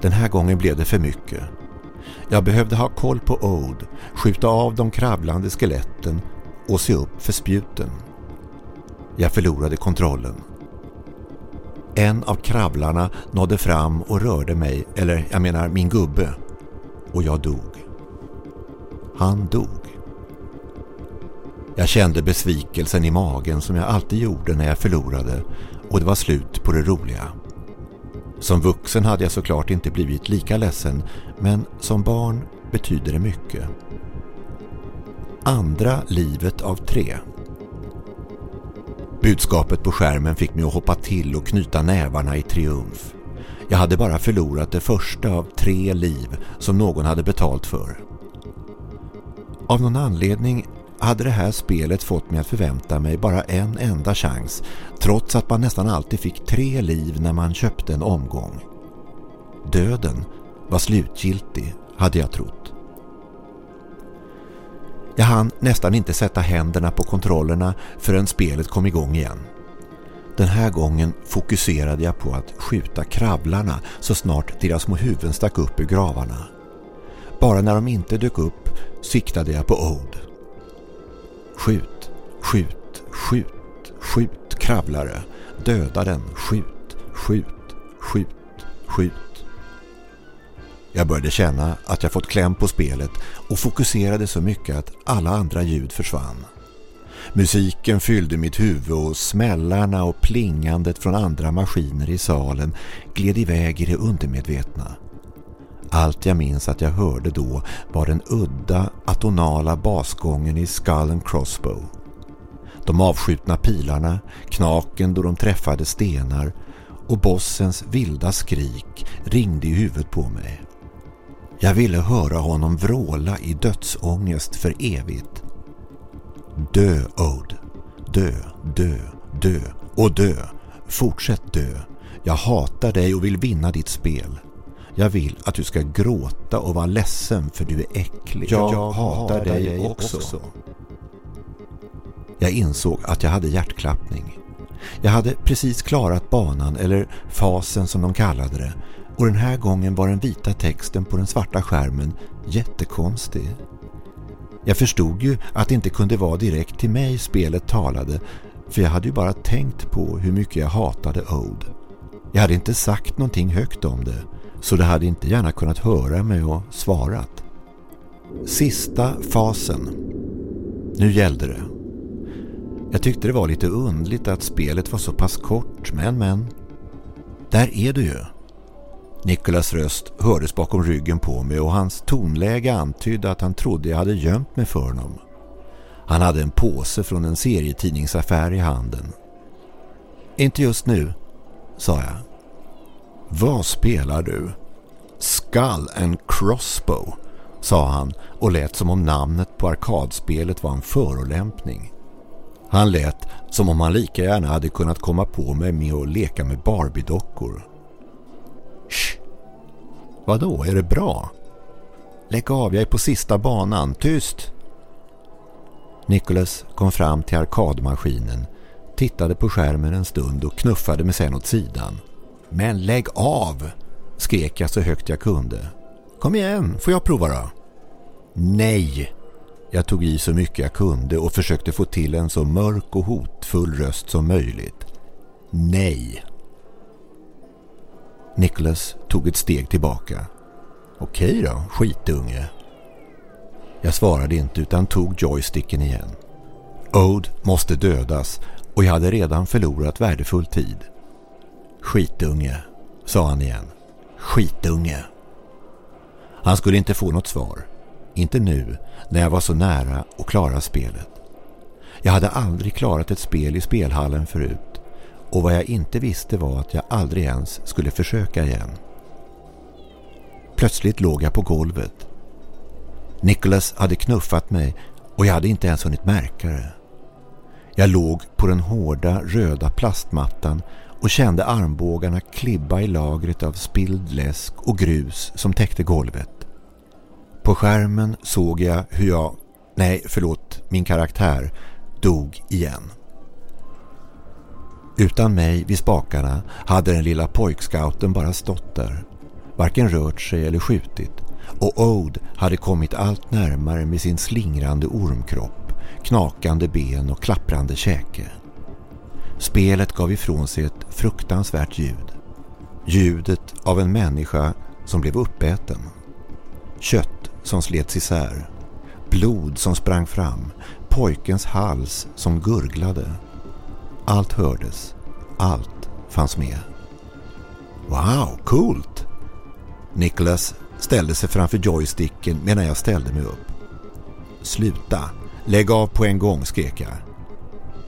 Den här gången blev det för mycket. Jag behövde ha koll på Ode, skjuta av de kravlande skeletten och se upp för spjuten. Jag förlorade kontrollen. En av kravlarna nådde fram och rörde mig, eller jag menar min gubbe, och jag dog. Han dog. Jag kände besvikelsen i magen som jag alltid gjorde när jag förlorade och det var slut på det roliga. Som vuxen hade jag såklart inte blivit lika ledsen men som barn betyder det mycket. Andra livet av tre. Budskapet på skärmen fick mig att hoppa till och knyta nävarna i triumf. Jag hade bara förlorat det första av tre liv som någon hade betalt för. Av någon anledning hade det här spelet fått mig att förvänta mig bara en enda chans trots att man nästan alltid fick tre liv när man köpte en omgång. Döden var slutgiltig, hade jag trott. Jag hann nästan inte sätta händerna på kontrollerna förrän spelet kom igång igen. Den här gången fokuserade jag på att skjuta kravlarna så snart deras små huvuden stack upp ur gravarna. Bara när de inte dök upp siktade jag på Ode. Skjut, skjut, skjut, skjut kravlare. Döda den, skjut, skjut, skjut, skjut. Jag började känna att jag fått kläm på spelet och fokuserade så mycket att alla andra ljud försvann. Musiken fyllde mitt huvud och smällarna och plingandet från andra maskiner i salen gled iväg i det undermedvetna. Allt jag minns att jag hörde då var den udda atonala basgången i Skull and Crossbow. De avskjutna pilarna, knaken då de träffade stenar och bossens vilda skrik ringde i huvudet på mig. Jag ville höra honom vråla i dödsångest för evigt. Dö, Ode. Dö, dö, dö och dö. Fortsätt dö. Jag hatar dig och vill vinna ditt spel. Jag vill att du ska gråta och vara ledsen för du är äcklig. Jag, jag hatar dig också. också. Jag insåg att jag hade hjärtklappning. Jag hade precis klarat banan, eller fasen som de kallade det, och den här gången var den vita texten på den svarta skärmen jättekonstig. Jag förstod ju att det inte kunde vara direkt till mig spelet talade för jag hade ju bara tänkt på hur mycket jag hatade Ode. Jag hade inte sagt någonting högt om det så de hade inte gärna kunnat höra mig och svarat. Sista fasen. Nu gällde det. Jag tyckte det var lite undligt att spelet var så pass kort, men men. Där är du ju. Nikolas röst hördes bakom ryggen på mig och hans tonläge antydde att han trodde jag hade gömt mig för honom. Han hade en påse från en serietidningsaffär i handen. Inte just nu, sa jag. Vad spelar du? Skull and Crossbow, sa han och lät som om namnet på arkadspelet var en förolämpning. Han lät som om han lika gärna hade kunnat komma på mig med att leka med Barbie-dockor. Shh! Vadå, är det bra? Lägg av, jag är på sista banan. Tyst! Nicholas kom fram till arkadmaskinen, tittade på skärmen en stund och knuffade mig sen åt sidan. Men lägg av! skrek jag så högt jag kunde. Kom igen, får jag prova då? Nej! Jag tog i så mycket jag kunde och försökte få till en så mörk och hotfull röst som möjligt. Nej! Nicholas tog ett steg tillbaka. Okej då, skitunge. Jag svarade inte utan tog joysticken igen. Ode måste dödas och jag hade redan förlorat värdefull tid. Skitunge, sa han igen. Skitunge. Han skulle inte få något svar. Inte nu, när jag var så nära att klara spelet. Jag hade aldrig klarat ett spel i spelhallen förut och vad jag inte visste var att jag aldrig ens skulle försöka igen. Plötsligt låg jag på golvet. Nicholas hade knuffat mig och jag hade inte ens hunnit märka det. Jag låg på den hårda röda plastmattan och kände armbågarna klibba i lagret av spilld läsk och grus som täckte golvet. På skärmen såg jag hur jag, nej förlåt, min karaktär, dog igen. Utan mig vid spakarna hade den lilla pojkscouten bara stått där. Varken rört sig eller skjutit. Och Ode hade kommit allt närmare med sin slingrande ormkropp, knakande ben och klapprande käke. Spelet gav ifrån sig ett fruktansvärt ljud. Ljudet av en människa som blev uppäten. Kött som slets isär. Blod som sprang fram. Pojkens hals som gurglade. Allt hördes. Allt fanns med. Wow, coolt! Nicholas ställde sig framför joysticken medan jag ställde mig upp. Sluta! Lägg av på en gång, skrek jag.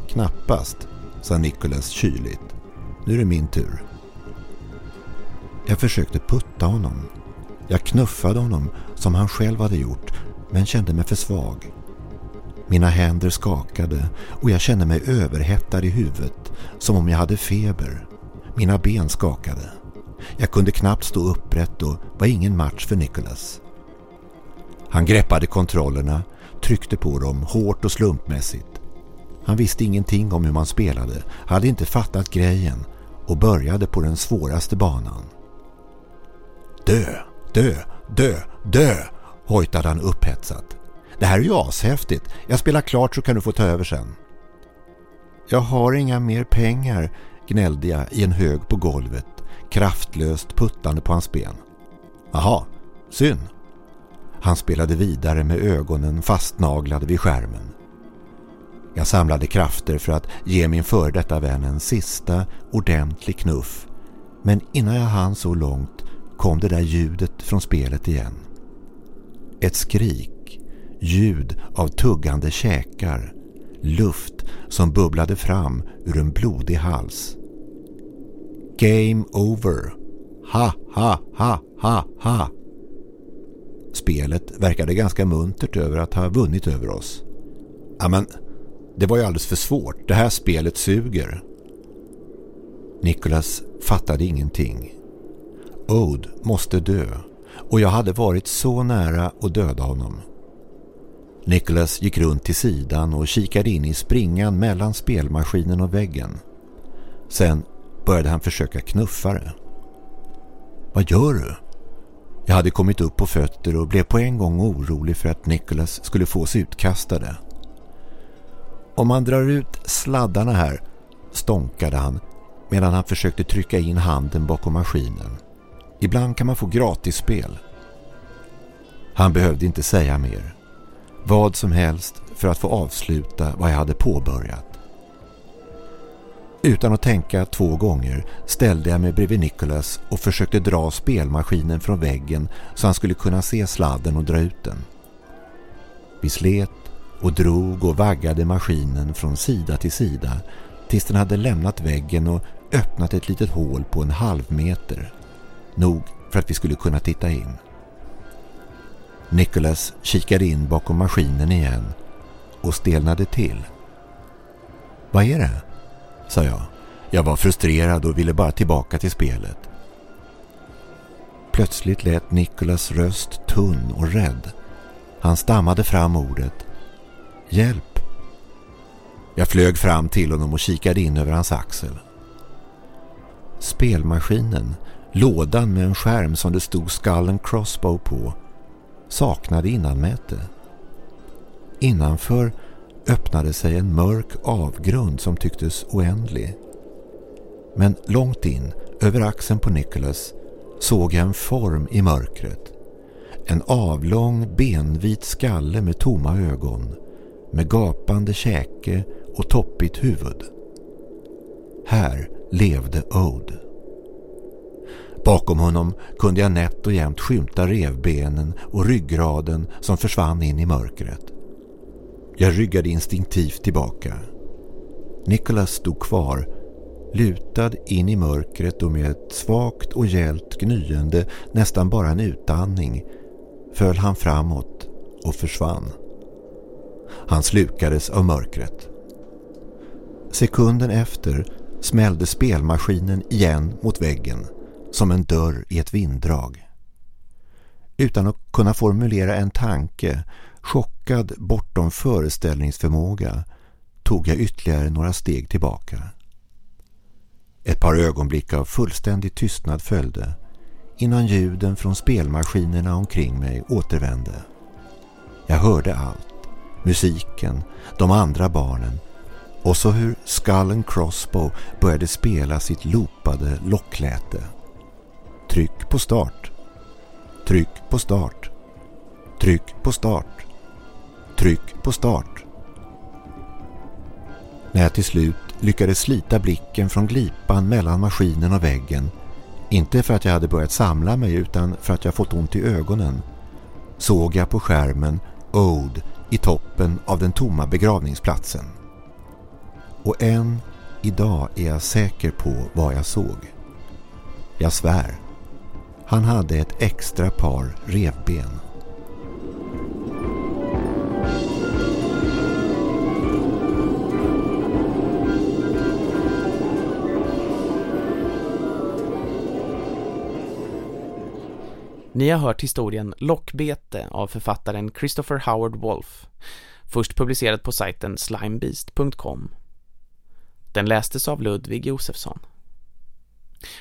Knappast, sa Nicholas kyligt. Nu är det min tur. Jag försökte putta honom. Jag knuffade honom som han själv hade gjort men kände mig för svag. Mina händer skakade och jag kände mig överhettad i huvudet som om jag hade feber. Mina ben skakade. Jag kunde knappt stå upprätt och var ingen match för Nicholas. Han greppade kontrollerna, tryckte på dem hårt och slumpmässigt. Han visste ingenting om hur man spelade, hade inte fattat grejen och började på den svåraste banan. Dö, dö, dö, dö, hojtade han upphetsat. Det här är ju ashäftigt. Jag spelar klart så kan du få ta över sen. Jag har inga mer pengar, gnällde jag i en hög på golvet, kraftlöst puttande på hans ben. Aha, synd. Han spelade vidare med ögonen fastnaglade vid skärmen. Jag samlade krafter för att ge min före detta vän en sista ordentlig knuff. Men innan jag hann så långt kom det där ljudet från spelet igen. Ett skrik, ljud av tuggande käkar, luft som bubblade fram ur en blodig hals. Game over. Ha, ha, ha, ha, ha. Spelet verkade ganska muntert över att ha vunnit över oss. Ja, men det var ju alldeles för svårt. Det här spelet suger. Nicholas fattade ingenting. Ode måste dö och jag hade varit så nära att döda honom. Nicholas gick runt till sidan och kikade in i springan mellan spelmaskinen och väggen. Sen började han försöka knuffa det. Vad gör du? Jag hade kommit upp på fötter och blev på en gång orolig för att Nicholas skulle få sig utkastade. Om man drar ut sladdarna här, stånkade han medan han försökte trycka in handen bakom maskinen. Ibland kan man få gratisspel. Han behövde inte säga mer. Vad som helst för att få avsluta vad jag hade påbörjat. Utan att tänka två gånger ställde jag mig bredvid Nicholas och försökte dra spelmaskinen från väggen så han skulle kunna se sladden och dra ut den. Vi slet och drog och vaggade maskinen från sida till sida tills den hade lämnat väggen och öppnat ett litet hål på en halv meter. Nog för att vi skulle kunna titta in. Nicholas kikade in bakom maskinen igen och stelnade till. Vad är det? Sa jag. Jag var frustrerad och ville bara tillbaka till spelet. Plötsligt lät Nikolas röst tunn och rädd. Han stammade fram ordet. Hjälp! Jag flög fram till honom och kikade in över hans axel. Spelmaskinen, lådan med en skärm som det stod Skull and Crossbow på, saknade innanmäte. Innanför öppnade sig en mörk avgrund som tycktes oändlig. Men långt in, över axeln på Nicholas, såg jag en form i mörkret. En avlång, benvit skalle med tomma ögon, med gapande käke och toppigt huvud. Här levde Ode. Bakom honom kunde jag nätt och jämt skymta revbenen och ryggraden som försvann in i mörkret. Jag ryggade instinktivt tillbaka. Nicholas stod kvar, lutad in i mörkret och med ett svagt och gällt gnyende, nästan bara en utandning, föll han framåt och försvann. Han slukades av mörkret. Sekunden efter smällde spelmaskinen igen mot väggen som en dörr i ett vinddrag. Utan att kunna formulera en tanke, chockad bortom föreställningsförmåga, tog jag ytterligare några steg tillbaka. Ett par ögonblick av fullständig tystnad följde innan ljuden från spelmaskinerna omkring mig återvände. Jag hörde allt. Musiken, de andra barnen och så hur Skull and Crossbow började spela sitt loopade lockläte. Tryck på start. Tryck på start. Tryck på start. Tryck på start. När jag till slut lyckades slita blicken från glipan mellan maskinen och väggen, inte för att jag hade börjat samla mig utan för att jag fått ont i ögonen, såg jag på skärmen Ode i toppen av den tomma begravningsplatsen. Och än idag är jag säker på vad jag såg. Jag svär. Han hade ett extra par revben. Ni har hört historien Lockbete av författaren Christopher Howard Wolf, först publicerad på sajten slimebeast.com. Den lästes av Ludvig Josefsson.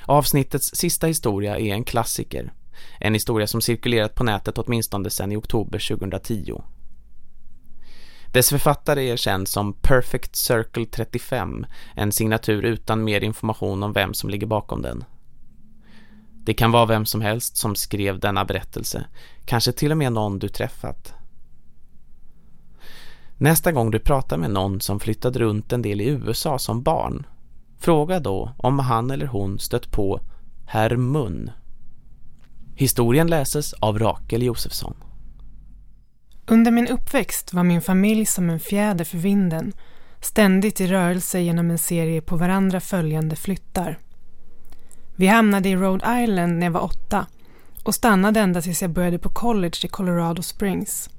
Avsnittets sista historia är en klassiker, en historia som cirkulerat på nätet åtminstone sedan i oktober 2010. Dess författare är känd som Perfect Circle 35, en signatur utan mer information om vem som ligger bakom den. Det kan vara vem som helst som skrev denna berättelse, kanske till och med någon du träffat. Nästa gång du pratar med någon som flyttade runt en del i USA som barn, fråga då om han eller hon stött på Herr Mun. Historien läses av Rakel Josefsson. Under min uppväxt var min familj som en fjäder för vinden, ständigt i rörelse genom en serie på varandra följande flyttar. Vi hamnade i Rhode Island när jag var åtta och stannade ända tills jag började på college i Colorado Springs.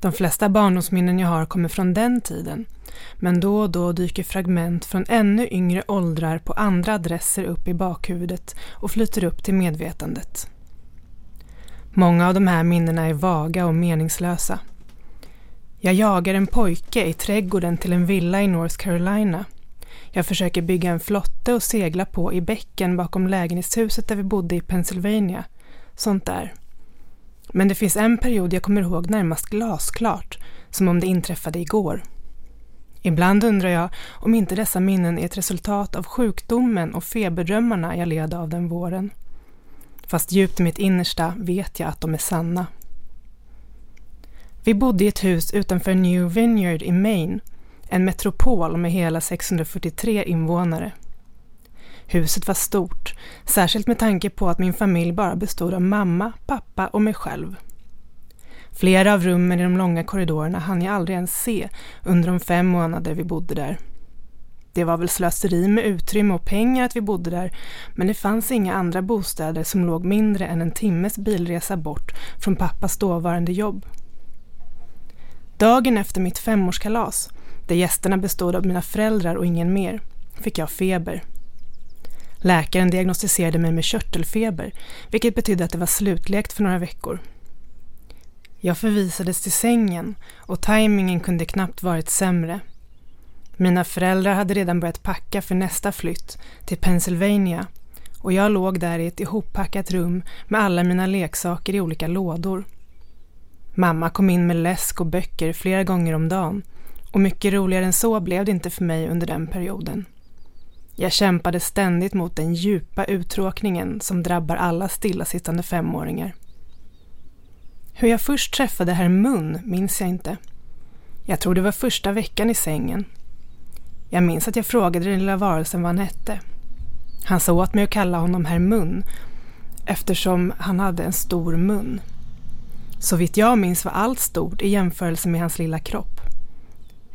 De flesta barndomsminnen jag har kommer från den tiden, men då och då dyker fragment från ännu yngre åldrar på andra adresser upp i bakhuvudet och flyter upp till medvetandet. Många av de här minnena är vaga och meningslösa. Jag jagar en pojke i trädgården till en villa i North Carolina. Jag försöker bygga en flotte och segla på i bäcken bakom lägenhetshuset där vi bodde i Pennsylvania. Sånt där. Men det finns en period jag kommer ihåg närmast glasklart, som om det inträffade igår. Ibland undrar jag om inte dessa minnen är ett resultat av sjukdomen och feberdrömmarna jag led av den våren. Fast djupt i mitt innersta vet jag att de är sanna. Vi bodde i ett hus utanför New Vineyard i Maine, en metropol med hela 643 invånare. Huset var stort, särskilt med tanke på att min familj bara bestod av mamma, pappa och mig själv. Flera av rummen i de långa korridorerna hann jag aldrig ens se under de fem månader vi bodde där. Det var väl slöseri med utrymme och pengar att vi bodde där, men det fanns inga andra bostäder som låg mindre än en timmes bilresa bort från pappas dåvarande jobb. Dagen efter mitt femårskalas, där gästerna bestod av mina föräldrar och ingen mer, fick jag feber. Läkaren diagnostiserade mig med körtelfeber, vilket betydde att det var slutlekt för några veckor. Jag förvisades till sängen och tajmingen kunde knappt varit sämre. Mina föräldrar hade redan börjat packa för nästa flytt till Pennsylvania och jag låg där i ett ihoppackat rum med alla mina leksaker i olika lådor. Mamma kom in med läsk och böcker flera gånger om dagen och mycket roligare än så blev det inte för mig under den perioden. Jag kämpade ständigt mot den djupa uttråkningen som drabbar alla stillasittande femåringar. Hur jag först träffade herr Mun minns jag inte. Jag tror det var första veckan i sängen. Jag minns att jag frågade den lilla varelsen vad han hette. Han sa åt mig att kalla honom herr Mun eftersom han hade en stor mun. Så vitt jag minns var allt stort i jämförelse med hans lilla kropp.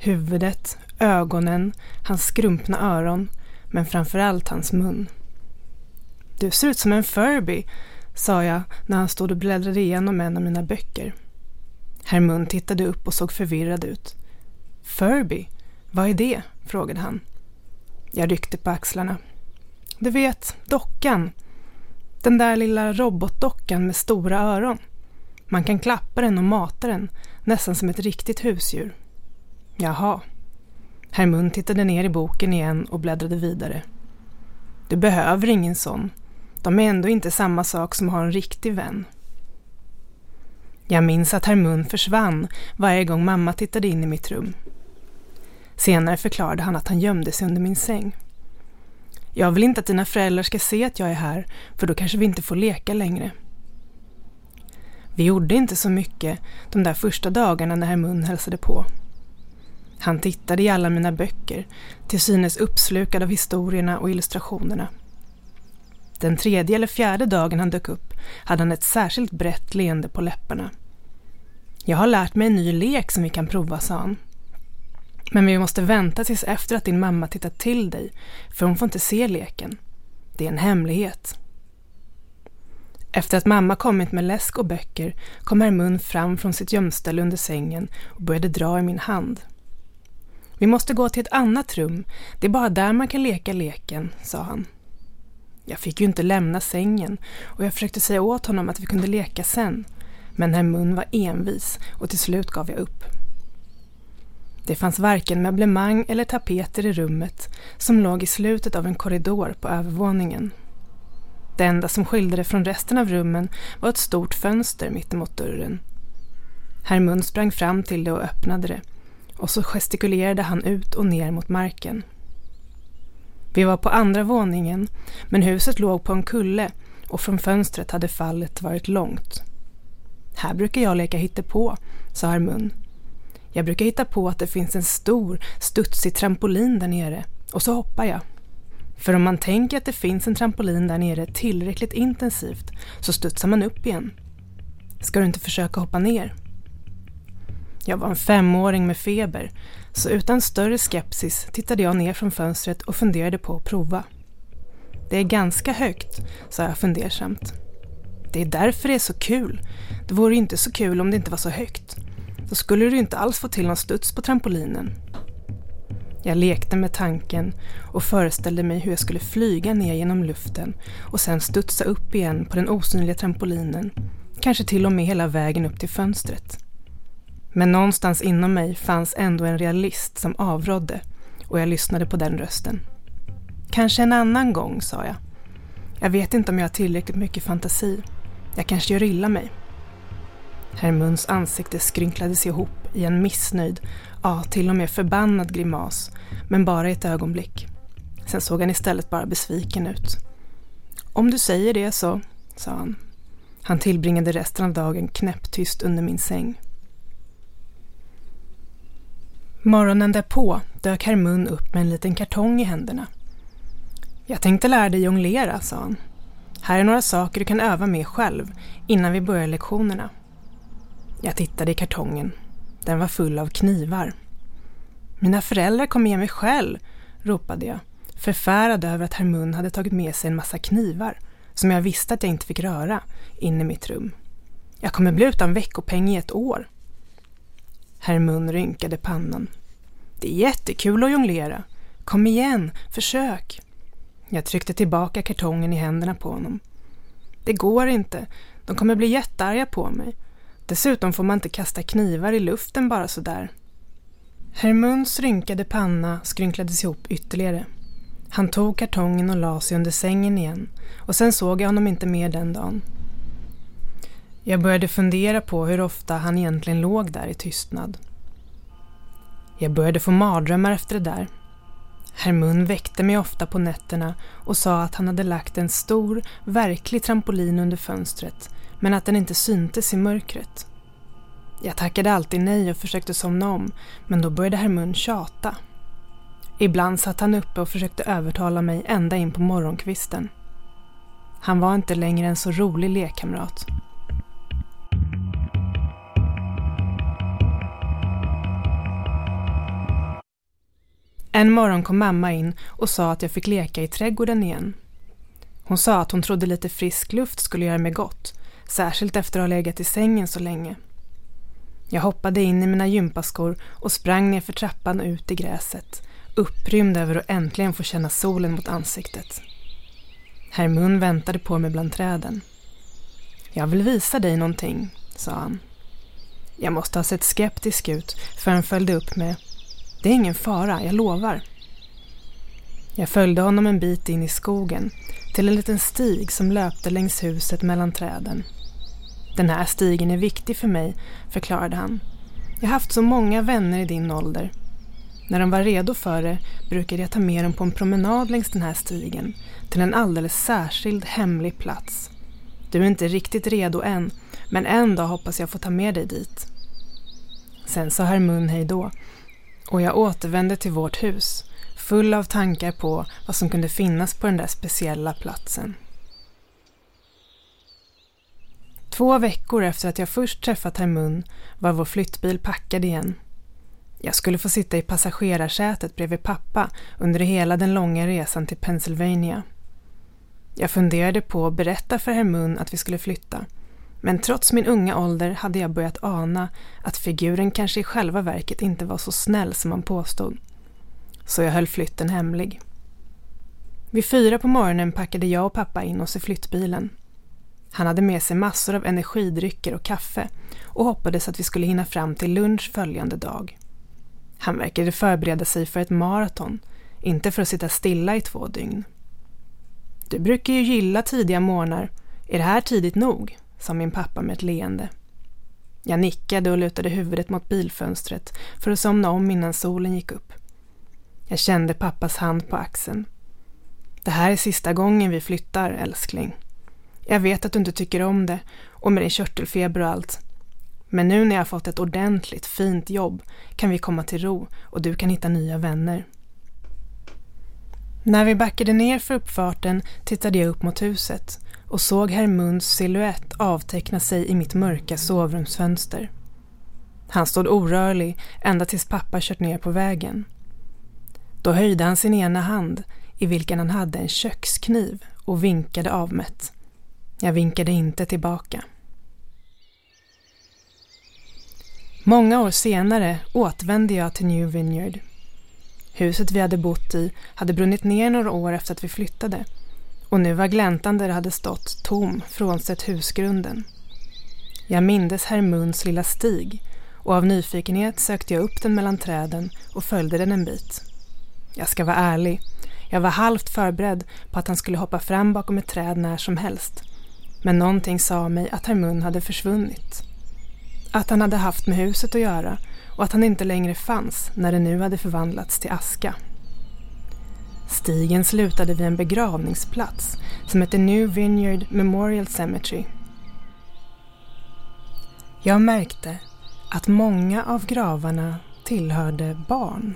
Huvudet, ögonen, hans skrumpna öron men framförallt hans mun. Du ser ut som en Furby, sa jag när han stod och bläddrade igenom en av mina böcker. Herr Mun tittade upp och såg förvirrad ut. Furby? Vad är det? frågade han. Jag ryckte på axlarna. Du vet, dockan. Den där lilla robotdockan med stora öron. Man kan klappa den och mata den, nästan som ett riktigt husdjur. Jaha. Herr Mun tittade ner i boken igen och bläddrade vidare. Du behöver ingen sån. De är ändå inte samma sak som att ha en riktig vän. Jag minns att herr Mun försvann varje gång mamma tittade in i mitt rum. Senare förklarade han att han gömde sig under min säng. Jag vill inte att dina föräldrar ska se att jag är här, för då kanske vi inte får leka längre. Vi gjorde inte så mycket de där första dagarna när herr Mun hälsade på. Han tittade i alla mina böcker, till synes uppslukad av historierna och illustrationerna. Den tredje eller fjärde dagen han dök upp hade han ett särskilt brett leende på läpparna. Jag har lärt mig en ny lek som vi kan prova, sa han. Men vi måste vänta tills efter att din mamma tittat till dig, för hon får inte se leken. Det är en hemlighet. Efter att mamma kommit med läsk och böcker kom Hermun fram från sitt gömställe under sängen och började dra i min hand. Vi måste gå till ett annat rum, det är bara där man kan leka leken, sa han. Jag fick ju inte lämna sängen och jag försökte säga åt honom att vi kunde leka sen. Men herr Mun var envis och till slut gav jag upp. Det fanns varken möblemang eller tapeter i rummet som låg i slutet av en korridor på övervåningen. Det enda som skilde det från resten av rummen var ett stort fönster mittemot dörren. Herr Mun sprang fram till det och öppnade det och så gestikulerade han ut och ner mot marken. Vi var på andra våningen men huset låg på en kulle och från fönstret hade fallet varit långt. Här brukar jag leka hittepå, sa Hermun. Jag brukar hitta på att det finns en stor, studsig trampolin där nere och så hoppar jag. För om man tänker att det finns en trampolin där nere tillräckligt intensivt så studsar man upp igen. Ska du inte försöka hoppa ner? Jag var en femåring med feber, så utan större skepsis tittade jag ner från fönstret och funderade på att prova. Det är ganska högt, sa jag fundersamt. Det är därför det är så kul. Det vore inte så kul om det inte var så högt. Då skulle du inte alls få till någon studs på trampolinen. Jag lekte med tanken och föreställde mig hur jag skulle flyga ner genom luften och sen studsa upp igen på den osynliga trampolinen, kanske till och med hela vägen upp till fönstret. Men någonstans inom mig fanns ändå en realist som avrådde och jag lyssnade på den rösten. Kanske en annan gång, sa jag. Jag vet inte om jag har tillräckligt mycket fantasi. Jag kanske gör illa mig. Herr Muns ansikte skrynklades ihop i en missnöjd, ja till och med förbannad grimas, men bara i ett ögonblick. Sen såg han istället bara besviken ut. Om du säger det så, sa han. Han tillbringade resten av dagen knäpptyst under min säng. Morgonen därpå dök herr Mun upp med en liten kartong i händerna. Jag tänkte lära dig jonglera, sa han. Här är några saker du kan öva med själv innan vi börjar lektionerna. Jag tittade i kartongen. Den var full av knivar. Mina föräldrar kom ge mig själv, ropade jag, förfärad över att herr Mun hade tagit med sig en massa knivar som jag visste att jag inte fick röra in i mitt rum. Jag kommer bli utan veckopeng i ett år. Herr Mun rynkade pannan. Det är jättekul att jonglera. Kom igen, försök. Jag tryckte tillbaka kartongen i händerna på honom. Det går inte. De kommer bli jättearga på mig. Dessutom får man inte kasta knivar i luften bara sådär. Herr Muns rynkade panna skrynklades ihop ytterligare. Han tog kartongen och la sig under sängen igen och sen såg jag honom inte mer den dagen. Jag började fundera på hur ofta han egentligen låg där i tystnad. Jag började få mardrömmar efter det där. Hermun väckte mig ofta på nätterna och sa att han hade lagt en stor, verklig trampolin under fönstret men att den inte syntes i mörkret. Jag tackade alltid nej och försökte somna om men då började Hermun tjata. Ibland satt han uppe och försökte övertala mig ända in på morgonkvisten. Han var inte längre en så rolig lekkamrat. En morgon kom mamma in och sa att jag fick leka i trädgården igen. Hon sa att hon trodde lite frisk luft skulle göra mig gott, särskilt efter att ha legat i sängen så länge. Jag hoppade in i mina gympaskor och sprang ner för trappan och ut i gräset, upprymd över att äntligen få känna solen mot ansiktet. Herr Mun väntade på mig bland träden. Jag vill visa dig någonting, sa han. Jag måste ha sett skeptisk ut för han följde upp med det är ingen fara, jag lovar. Jag följde honom en bit in i skogen till en liten stig som löpte längs huset mellan träden. Den här stigen är viktig för mig, förklarade han. Jag har haft så många vänner i din ålder. När de var redo för det brukade jag ta med dem på en promenad längs den här stigen till en alldeles särskild hemlig plats. Du är inte riktigt redo än, men en dag hoppas jag få ta med dig dit. Sen sa herr Mun hej då och jag återvände till vårt hus, full av tankar på vad som kunde finnas på den där speciella platsen. Två veckor efter att jag först träffat herr Mun var vår flyttbil packad igen. Jag skulle få sitta i passagerarsätet bredvid pappa under hela den långa resan till Pennsylvania. Jag funderade på att berätta för herr Mun att vi skulle flytta men trots min unga ålder hade jag börjat ana att figuren kanske i själva verket inte var så snäll som man påstod. Så jag höll flytten hemlig. Vid fyra på morgonen packade jag och pappa in oss i flyttbilen. Han hade med sig massor av energidrycker och kaffe och hoppades att vi skulle hinna fram till lunch följande dag. Han verkade förbereda sig för ett maraton, inte för att sitta stilla i två dygn. Du brukar ju gilla tidiga morgnar. Är det här tidigt nog? Sa min pappa med ett leende. Jag nickade och lutade huvudet mot bilfönstret för att somna om innan solen gick upp. Jag kände pappas hand på axeln. Det här är sista gången vi flyttar, älskling. Jag vet att du inte tycker om det och med din körtelfeber och allt. Men nu när jag fått ett ordentligt fint jobb kan vi komma till ro och du kan hitta nya vänner. När vi backade ner för uppfarten tittade jag upp mot huset och såg herr Munds siluett avteckna sig i mitt mörka sovrumsfönster. Han stod orörlig ända tills pappa kört ner på vägen. Då höjde han sin ena hand i vilken han hade en kökskniv och vinkade avmätt. Jag vinkade inte tillbaka. Många år senare återvände jag till New Vineyard. Huset vi hade bott i hade brunnit ner några år efter att vi flyttade och nu var gläntan där det hade stått tom frånsett husgrunden. Jag mindes herr Muns lilla stig och av nyfikenhet sökte jag upp den mellan träden och följde den en bit. Jag ska vara ärlig, jag var halvt förberedd på att han skulle hoppa fram bakom ett träd när som helst. Men någonting sa mig att herr Mun hade försvunnit. Att han hade haft med huset att göra och att han inte längre fanns när det nu hade förvandlats till aska. Stigen slutade vid en begravningsplats som hette New Vineyard Memorial Cemetery. Jag märkte att många av gravarna tillhörde barn.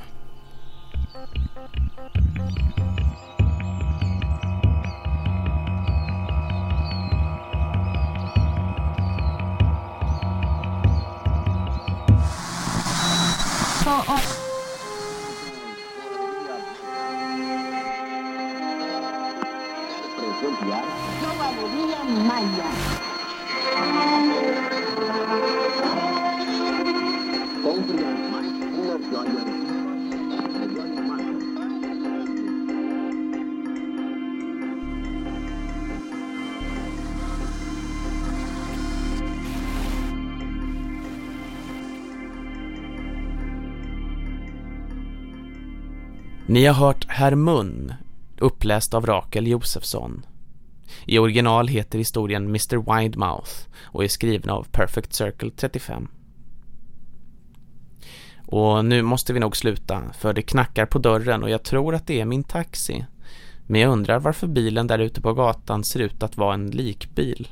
Ni har hört Herr Mun, uppläst av Rakel Josefsson. I original heter historien Mr. Widemouth och är skriven av Perfect Circle 35. Och nu måste vi nog sluta för det knackar på dörren och jag tror att det är min taxi. Men jag undrar varför bilen där ute på gatan ser ut att vara en likbil.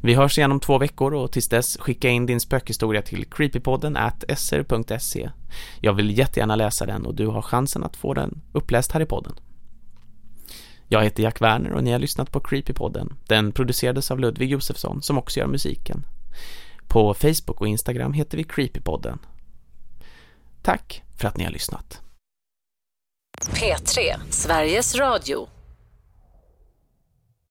Vi hörs igen om två veckor och tills dess skicka in din spökhistoria till creepypodden at sr.se. Jag vill jättegärna läsa den och du har chansen att få den uppläst här i podden. Jag heter Jack Werner och ni har lyssnat på Creepypodden. Den producerades av Ludvig Josefsson som också gör musiken. På Facebook och Instagram heter vi Creepypodden. Tack för att ni har lyssnat. P3, Sveriges Radio.